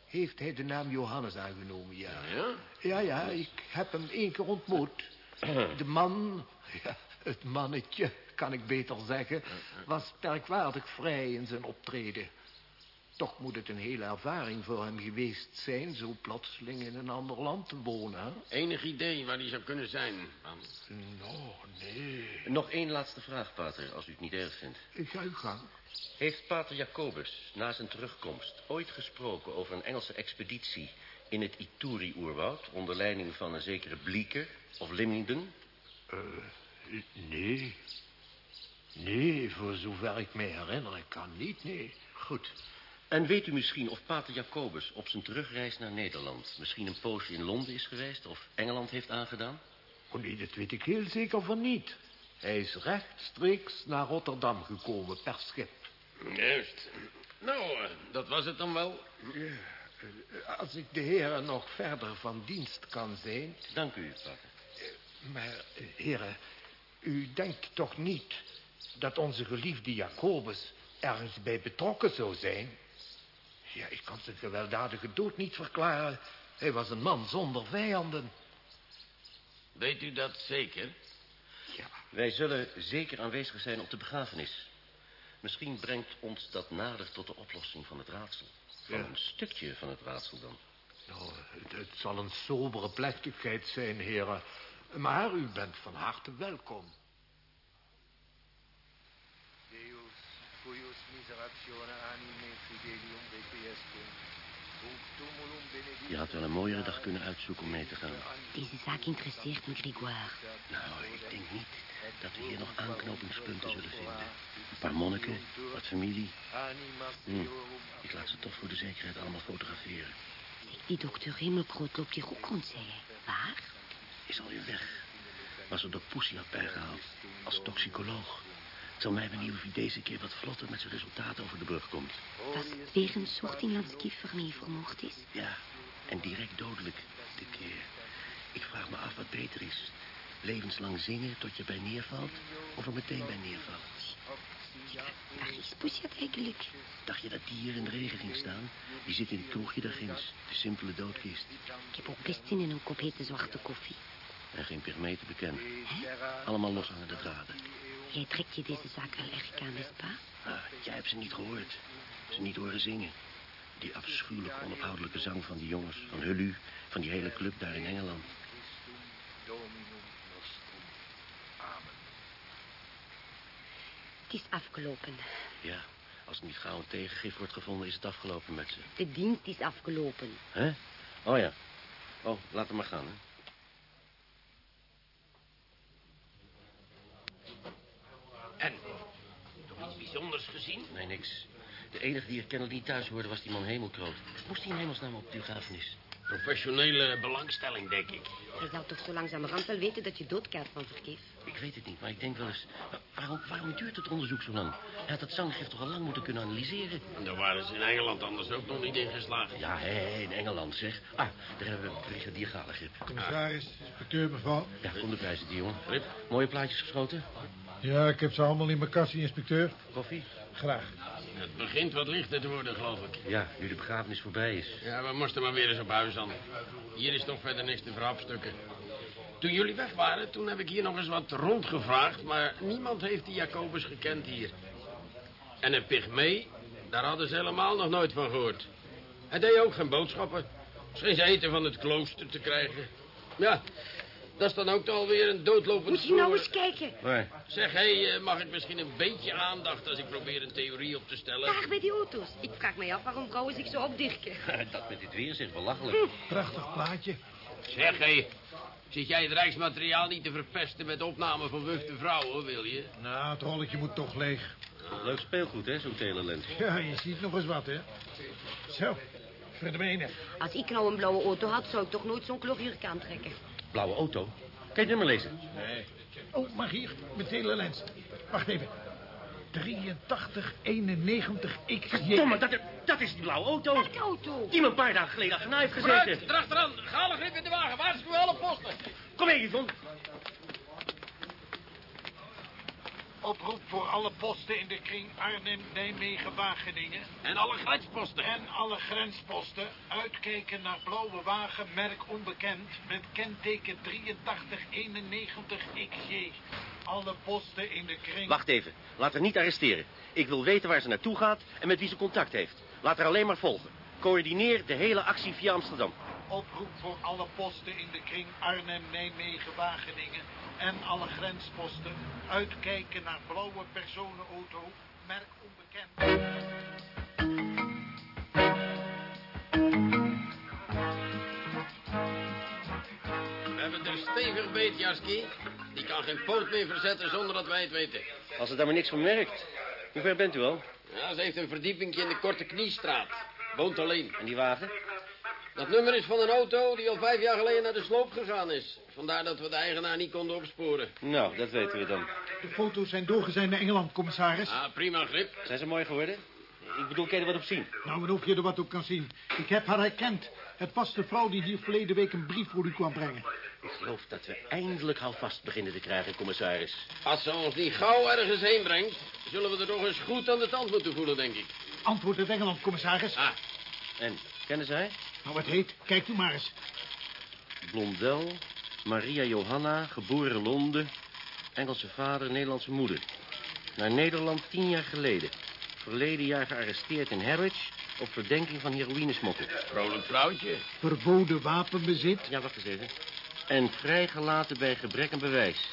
heeft hij de naam Johannes aangenomen, ja. Ja? Ja, ja, ik heb hem één keer ontmoet. De man, ja, het mannetje, kan ik beter zeggen, was merkwaardig vrij in zijn optreden. Toch moet het een hele ervaring voor hem geweest zijn... zo plotseling in een ander land te wonen, hè? Enig idee waar hij zou kunnen zijn? Man. Nou, nee. Nog één laatste vraag, pater, als u het niet erg vindt. Ik ga uw gang. Heeft pater Jacobus na zijn terugkomst ooit gesproken over een Engelse expeditie in het Ituri-oerwoud... onder leiding van een zekere Blieker of Limington? Eh, nee. Nee, voor zover ik me herinneren kan niet, nee. Goed. En weet u misschien of pater Jacobus op zijn terugreis naar Nederland... misschien een poosje in Londen is geweest of Engeland heeft aangedaan? Oh nee, dat weet ik heel zeker van niet. Hij is rechtstreeks naar Rotterdam gekomen per schip. Juist. Nou, eh, dat was het dan wel. Ja, eh, als ik de heren nog verder van dienst kan zijn... Dank u, pater. Maar, eh, heren, u denkt toch niet dat onze geliefde Jacobus ergens bij betrokken zou zijn? Ja, ik kan zijn gewelddadige dood niet verklaren. Hij was een man zonder vijanden. Weet u dat zeker? Ja, Wij zullen zeker aanwezig zijn op de begrafenis. Misschien brengt ons dat nader tot de oplossing van het raadsel. Van Ja. een stukje van het raadsel dan. nou, het, het zal een sobere plechtigheid zijn, heren. Maar u bent van harte welkom. Cuius miseratione anime fidelium tumulum benedictum... Je had wel een mooiere dag kunnen uitzoeken om mee te gaan. Deze zaak interesseert me, Grégoire. Nou, ik denk niet dat we hier nog aanknopingspunten zullen vinden. Een paar monniken, wat familie. Hm, ik laat ze toch voor de zekerheid allemaal fotograferen. Zeg, die dokter Hemelkroot loopt hier ook rond, zei hij. Waar? Is alweer weg. Was er door Poesie had bijgehaald. Als toxicoloog. Zal mij benieuwen of hij deze keer wat vlotter met zijn resultaten over de brug komt. Weer een soort inlandskiefer die vermoord is. Ja, en direct dodelijk dit keer. Ik vraag me af wat beter is. Levenslang zingen tot je bij neervalt... of er meteen bij neervalt. Waar is Poesjat eigenlijk? Dacht je dat die hier in de regen ging staan? Die zit in het kroegje daar ginds. De simpele doodkist. Ik heb ook best zin in een kop hete zwarte koffie. En geen pygmee te bekennen. Allemaal loshangende draden. Jij trekt je deze zaak wel erg aan, is pa? Ah, jij hebt ze niet gehoord. Ze niet horen zingen. Die afschuwelijke, onophoudelijke zang van die jongens. Van Hullu. Van die hele club daar in Engeland. Dominum nostrum. Amen. Het is afgelopen. Ja, als er niet gauw een tegengif wordt gevonden, is het afgelopen met ze. De dienst is afgelopen. Hè? Oh ja. Oh, laat hem maar gaan, hè. En? Nog iets bijzonders gezien? Nee, niks. De enige die er kennelijk niet thuis hoorde was die man Hemelkroot. Moest hij in hemelsnaam op de begrafenis? Professionele belangstelling, denk ik. Je zou toch zo langzamerhand wel weten dat je doodkaart van verkeer. Ik weet het niet, maar ik denk wel eens... wa- Waarom, waarom duurt het onderzoek zo lang? Hij had dat zanggift toch al lang moeten kunnen analyseren? En daar waren ze in Engeland anders ook nog niet in geslaagd. Ja, hé, in Engeland, zeg. Ah, daar hebben we brigadier Galegrip. Commissaris, inspecteur, mevrouw. Ja, kom de prijzen, die jongen. Grip, mooie plaatjes geschoten. Ja, ik heb ze allemaal in mijn kassie, inspecteur. Koffie? Graag. Het begint wat lichter te worden, geloof ik. Ja, nu de begrafenis voorbij is. Ja, we moesten maar weer eens op huis aan. Hier is toch verder niks te verhapstukken. Toen jullie weg waren, toen heb ik hier nog eens wat rondgevraagd... maar niemand heeft die Jacobus gekend hier. En een pygmee, daar hadden ze helemaal nog nooit van gehoord. Hij deed ook geen boodschappen. Scheen zijn eten van het klooster te krijgen. Ja, dat is dan ook alweer een doodlopend Moet je nou eens kijken. Waar? Zeg, hé, hey, mag ik misschien een beetje aandacht als ik probeer een theorie op te stellen? Daar bij die auto's. Ik vraag mij af waarom vrouwen zich zo opdirken. dat met dit weer, zeg, belachelijk. Prachtig plaatje. Zeg, hé, zit jij het rijksmateriaal niet te verpesten met opnamen van wufte vrouwen, wil je? Nou, het rolletje moet toch leeg. Leuk speelgoed, hè, zo'n telelens. Ja, je ziet nog eens wat, hè. Zo, verdwenen. Als ik nou een blauwe auto had, zou ik toch nooit zo'n klorjurk aantrekken. Blauwe auto. Kan je het nummer lezen? Nee. Oh, maar hier, mijn telelens. Wacht even. 8391 XJ. Domme, dat, dat is die blauwe auto. Welke auto? Die me een paar dagen geleden achterna heeft gezeten. Vooruit, erachteraan, gale grip in de wagen, waarschuw alle posten. Kom mee, Yvonne. Oproep voor alle posten in de kring Arnhem, Nijmegen, Wageningen. En alle grensposten. En alle grensposten uitkijken naar blauwe wagen, merk onbekend, met kenteken 8391 XJ. Alle posten in de kring... Wacht even. Laat haar niet arresteren. Ik wil weten waar ze naartoe gaat en met wie ze contact heeft. Laat haar alleen maar volgen. Coördineer de hele actie via Amsterdam. Oproep voor alle posten in de kring Arnhem, Nijmegen, Wageningen. En alle grensposten uitkijken naar blauwe personenauto, merk onbekend. We hebben er stevig beet, Jaski. Die kan geen poot meer verzetten zonder dat wij het weten. Als ze daar maar niks van merkt. Hoe ver bent u al? Ja, ze heeft een verdiepingje in de Korte Kniestraat. Woont alleen. En die wagen? Dat nummer is van een auto die al vijf jaar geleden naar de sloop gegaan is. Vandaar dat we de eigenaar niet konden opsporen. Nou, dat weten we dan. De foto's zijn doorgezend naar Engeland, commissaris. Ah, prima grip. Zijn ze mooi geworden? Ik bedoel, kan je er wat op zien? Nou, dan hoef je er wat op kan zien. Ik heb haar herkend. Het was de vrouw die hier verleden week een brief voor u kwam brengen. Ik geloof dat we eindelijk houvast beginnen te krijgen, commissaris. Als ze ons niet gauw ergens heen brengt... zullen we er toch eens goed aan de tand moeten voelen, denk ik. Antwoord uit Engeland, commissaris. Ah, En, kennen zij? Nou, wat heet? Kijkt u maar eens. Blondel, Maria Johanna, geboren Londen, Engelse vader, Nederlandse moeder. Naar Nederland tien jaar geleden. Verleden jaar gearresteerd in Harwich op verdenking van heroïnesmokkel. vrolijk vrouwtje. Verboden wapenbezit. Ja, wacht eens even. En vrijgelaten bij gebrek aan bewijs.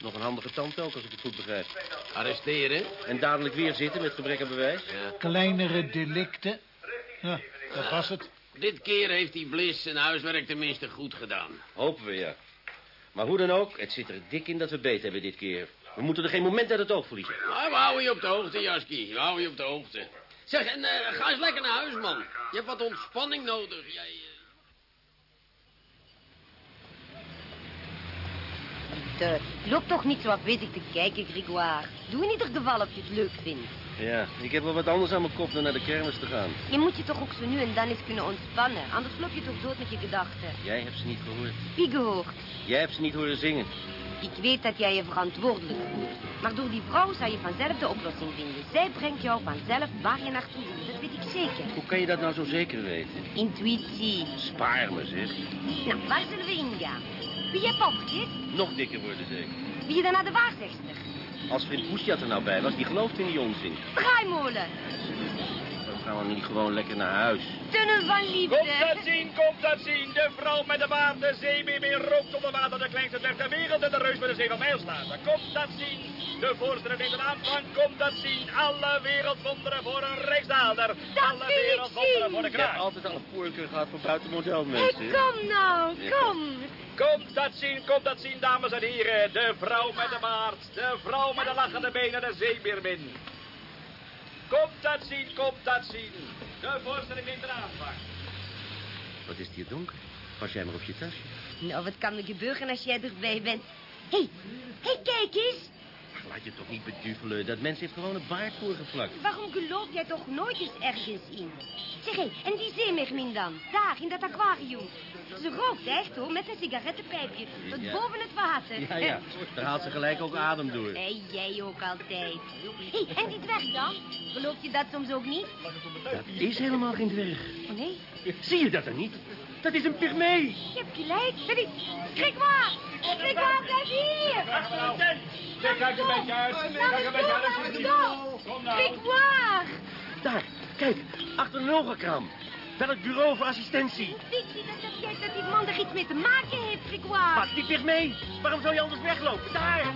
Nog een handige tand ook, als ik het goed begrijp. Arresteren? En dadelijk weer zitten met gebrek aan bewijs? Kleinere delicten. Ja, dat was het. Dit keer heeft die Bliss zijn huiswerk tenminste goed gedaan. Hopen we, ja. Maar hoe dan ook, het zit er dik in dat we beet hebben dit keer. We moeten er geen moment uit het oog verliezen. We houden je op de hoogte, Jaski. We houden je op de hoogte. Zeg, en eh, ga eens lekker naar huis, man. Je hebt wat ontspanning nodig. Jij... De, loop toch niet zo afwezig te kijken, Grégoire. Doe in ieder geval of je het leuk vindt. Ja, ik heb wel wat anders aan mijn kop dan naar de kermis te gaan. Je moet je toch ook zo nu en dan eens kunnen ontspannen. Anders loop je toch dood met je gedachten. Jij hebt ze niet gehoord. Wie gehoord? Jij hebt ze niet horen zingen. Ik weet dat jij je verantwoordelijk voelt. Maar door die vrouw zou je vanzelf de oplossing vinden. Zij brengt jou vanzelf waar je naartoe wil. Dat weet ik zeker. Hoe kan je dat nou zo zeker weten? Intuïtie. Spaar me, zeg. Nou, waar zullen we ingaan? Wie je vergist? Nog dikker worden, zeker. Wie je dan naar de waarzegster? Als vriend Poesjat er nou bij was, die gelooft in die onzin. Draaimolen. Dan gaan we niet gewoon lekker naar huis. Tunnel van liefde. Komt dat zien, komt dat zien. De vrouw met de baard, de zeemeermin rookt onder water. De kleinste dwerg ter wereld en de reus met de zeven mijlslater. Komt dat zien. De voorzitter neemt een aanvang. Komt dat zien. Alle wereldwonderen voor een rijksdaalder. Alle wereldwonderen voor de Ik heb kraak. altijd al een voorkeur gehad voor buitenmodel Hey, mensen. kom nou, Ja. Kom. Komt dat zien, komt dat zien, dames en heren. De vrouw met de baard. De vrouw met de lachende benen, de zeemeermin. Komt dat zien, komt dat zien. De voorzitter neemt een aanvang. Wat is het hier donker? Pas jij maar op je tasje. Nou, wat kan er gebeuren als jij erbij bent? Hé, hey, hey, kijk eens. Ach, laat je toch niet beduvelen. Dat mens heeft gewoon een baard voorgeplakt. Waarom geloof jij toch nooit eens ergens in? Zeg, hé, en die zeemermin dan? Daar, in dat aquarium. Ze rookt echt, hoor, met een sigarettenpijpje. Tot Ja. boven het water. Ja, ja. Daar haalt ze gelijk ook adem door. Hé, jij ook altijd. Hé, en die dwerg dan? Geloof je dat soms ook niet? Dat is helemaal geen dwerg. Oh, nee? Zie je dat dan niet? Dat is een pygmee. Je hebt gelijk. Dat is... Grégoire! Grégoire, blijf hier! Kijk uit een beetje uit. Kijk een beetje uit. Kom nou. Grégoire! Daar, kijk. Achter een ogenkraam. Het bureau voor assistentie. Weet je dat, dat, dat die man er iets mee te maken heeft, Grégoire? Wat, die pygmee? Waarom zou je anders weglopen? Daar!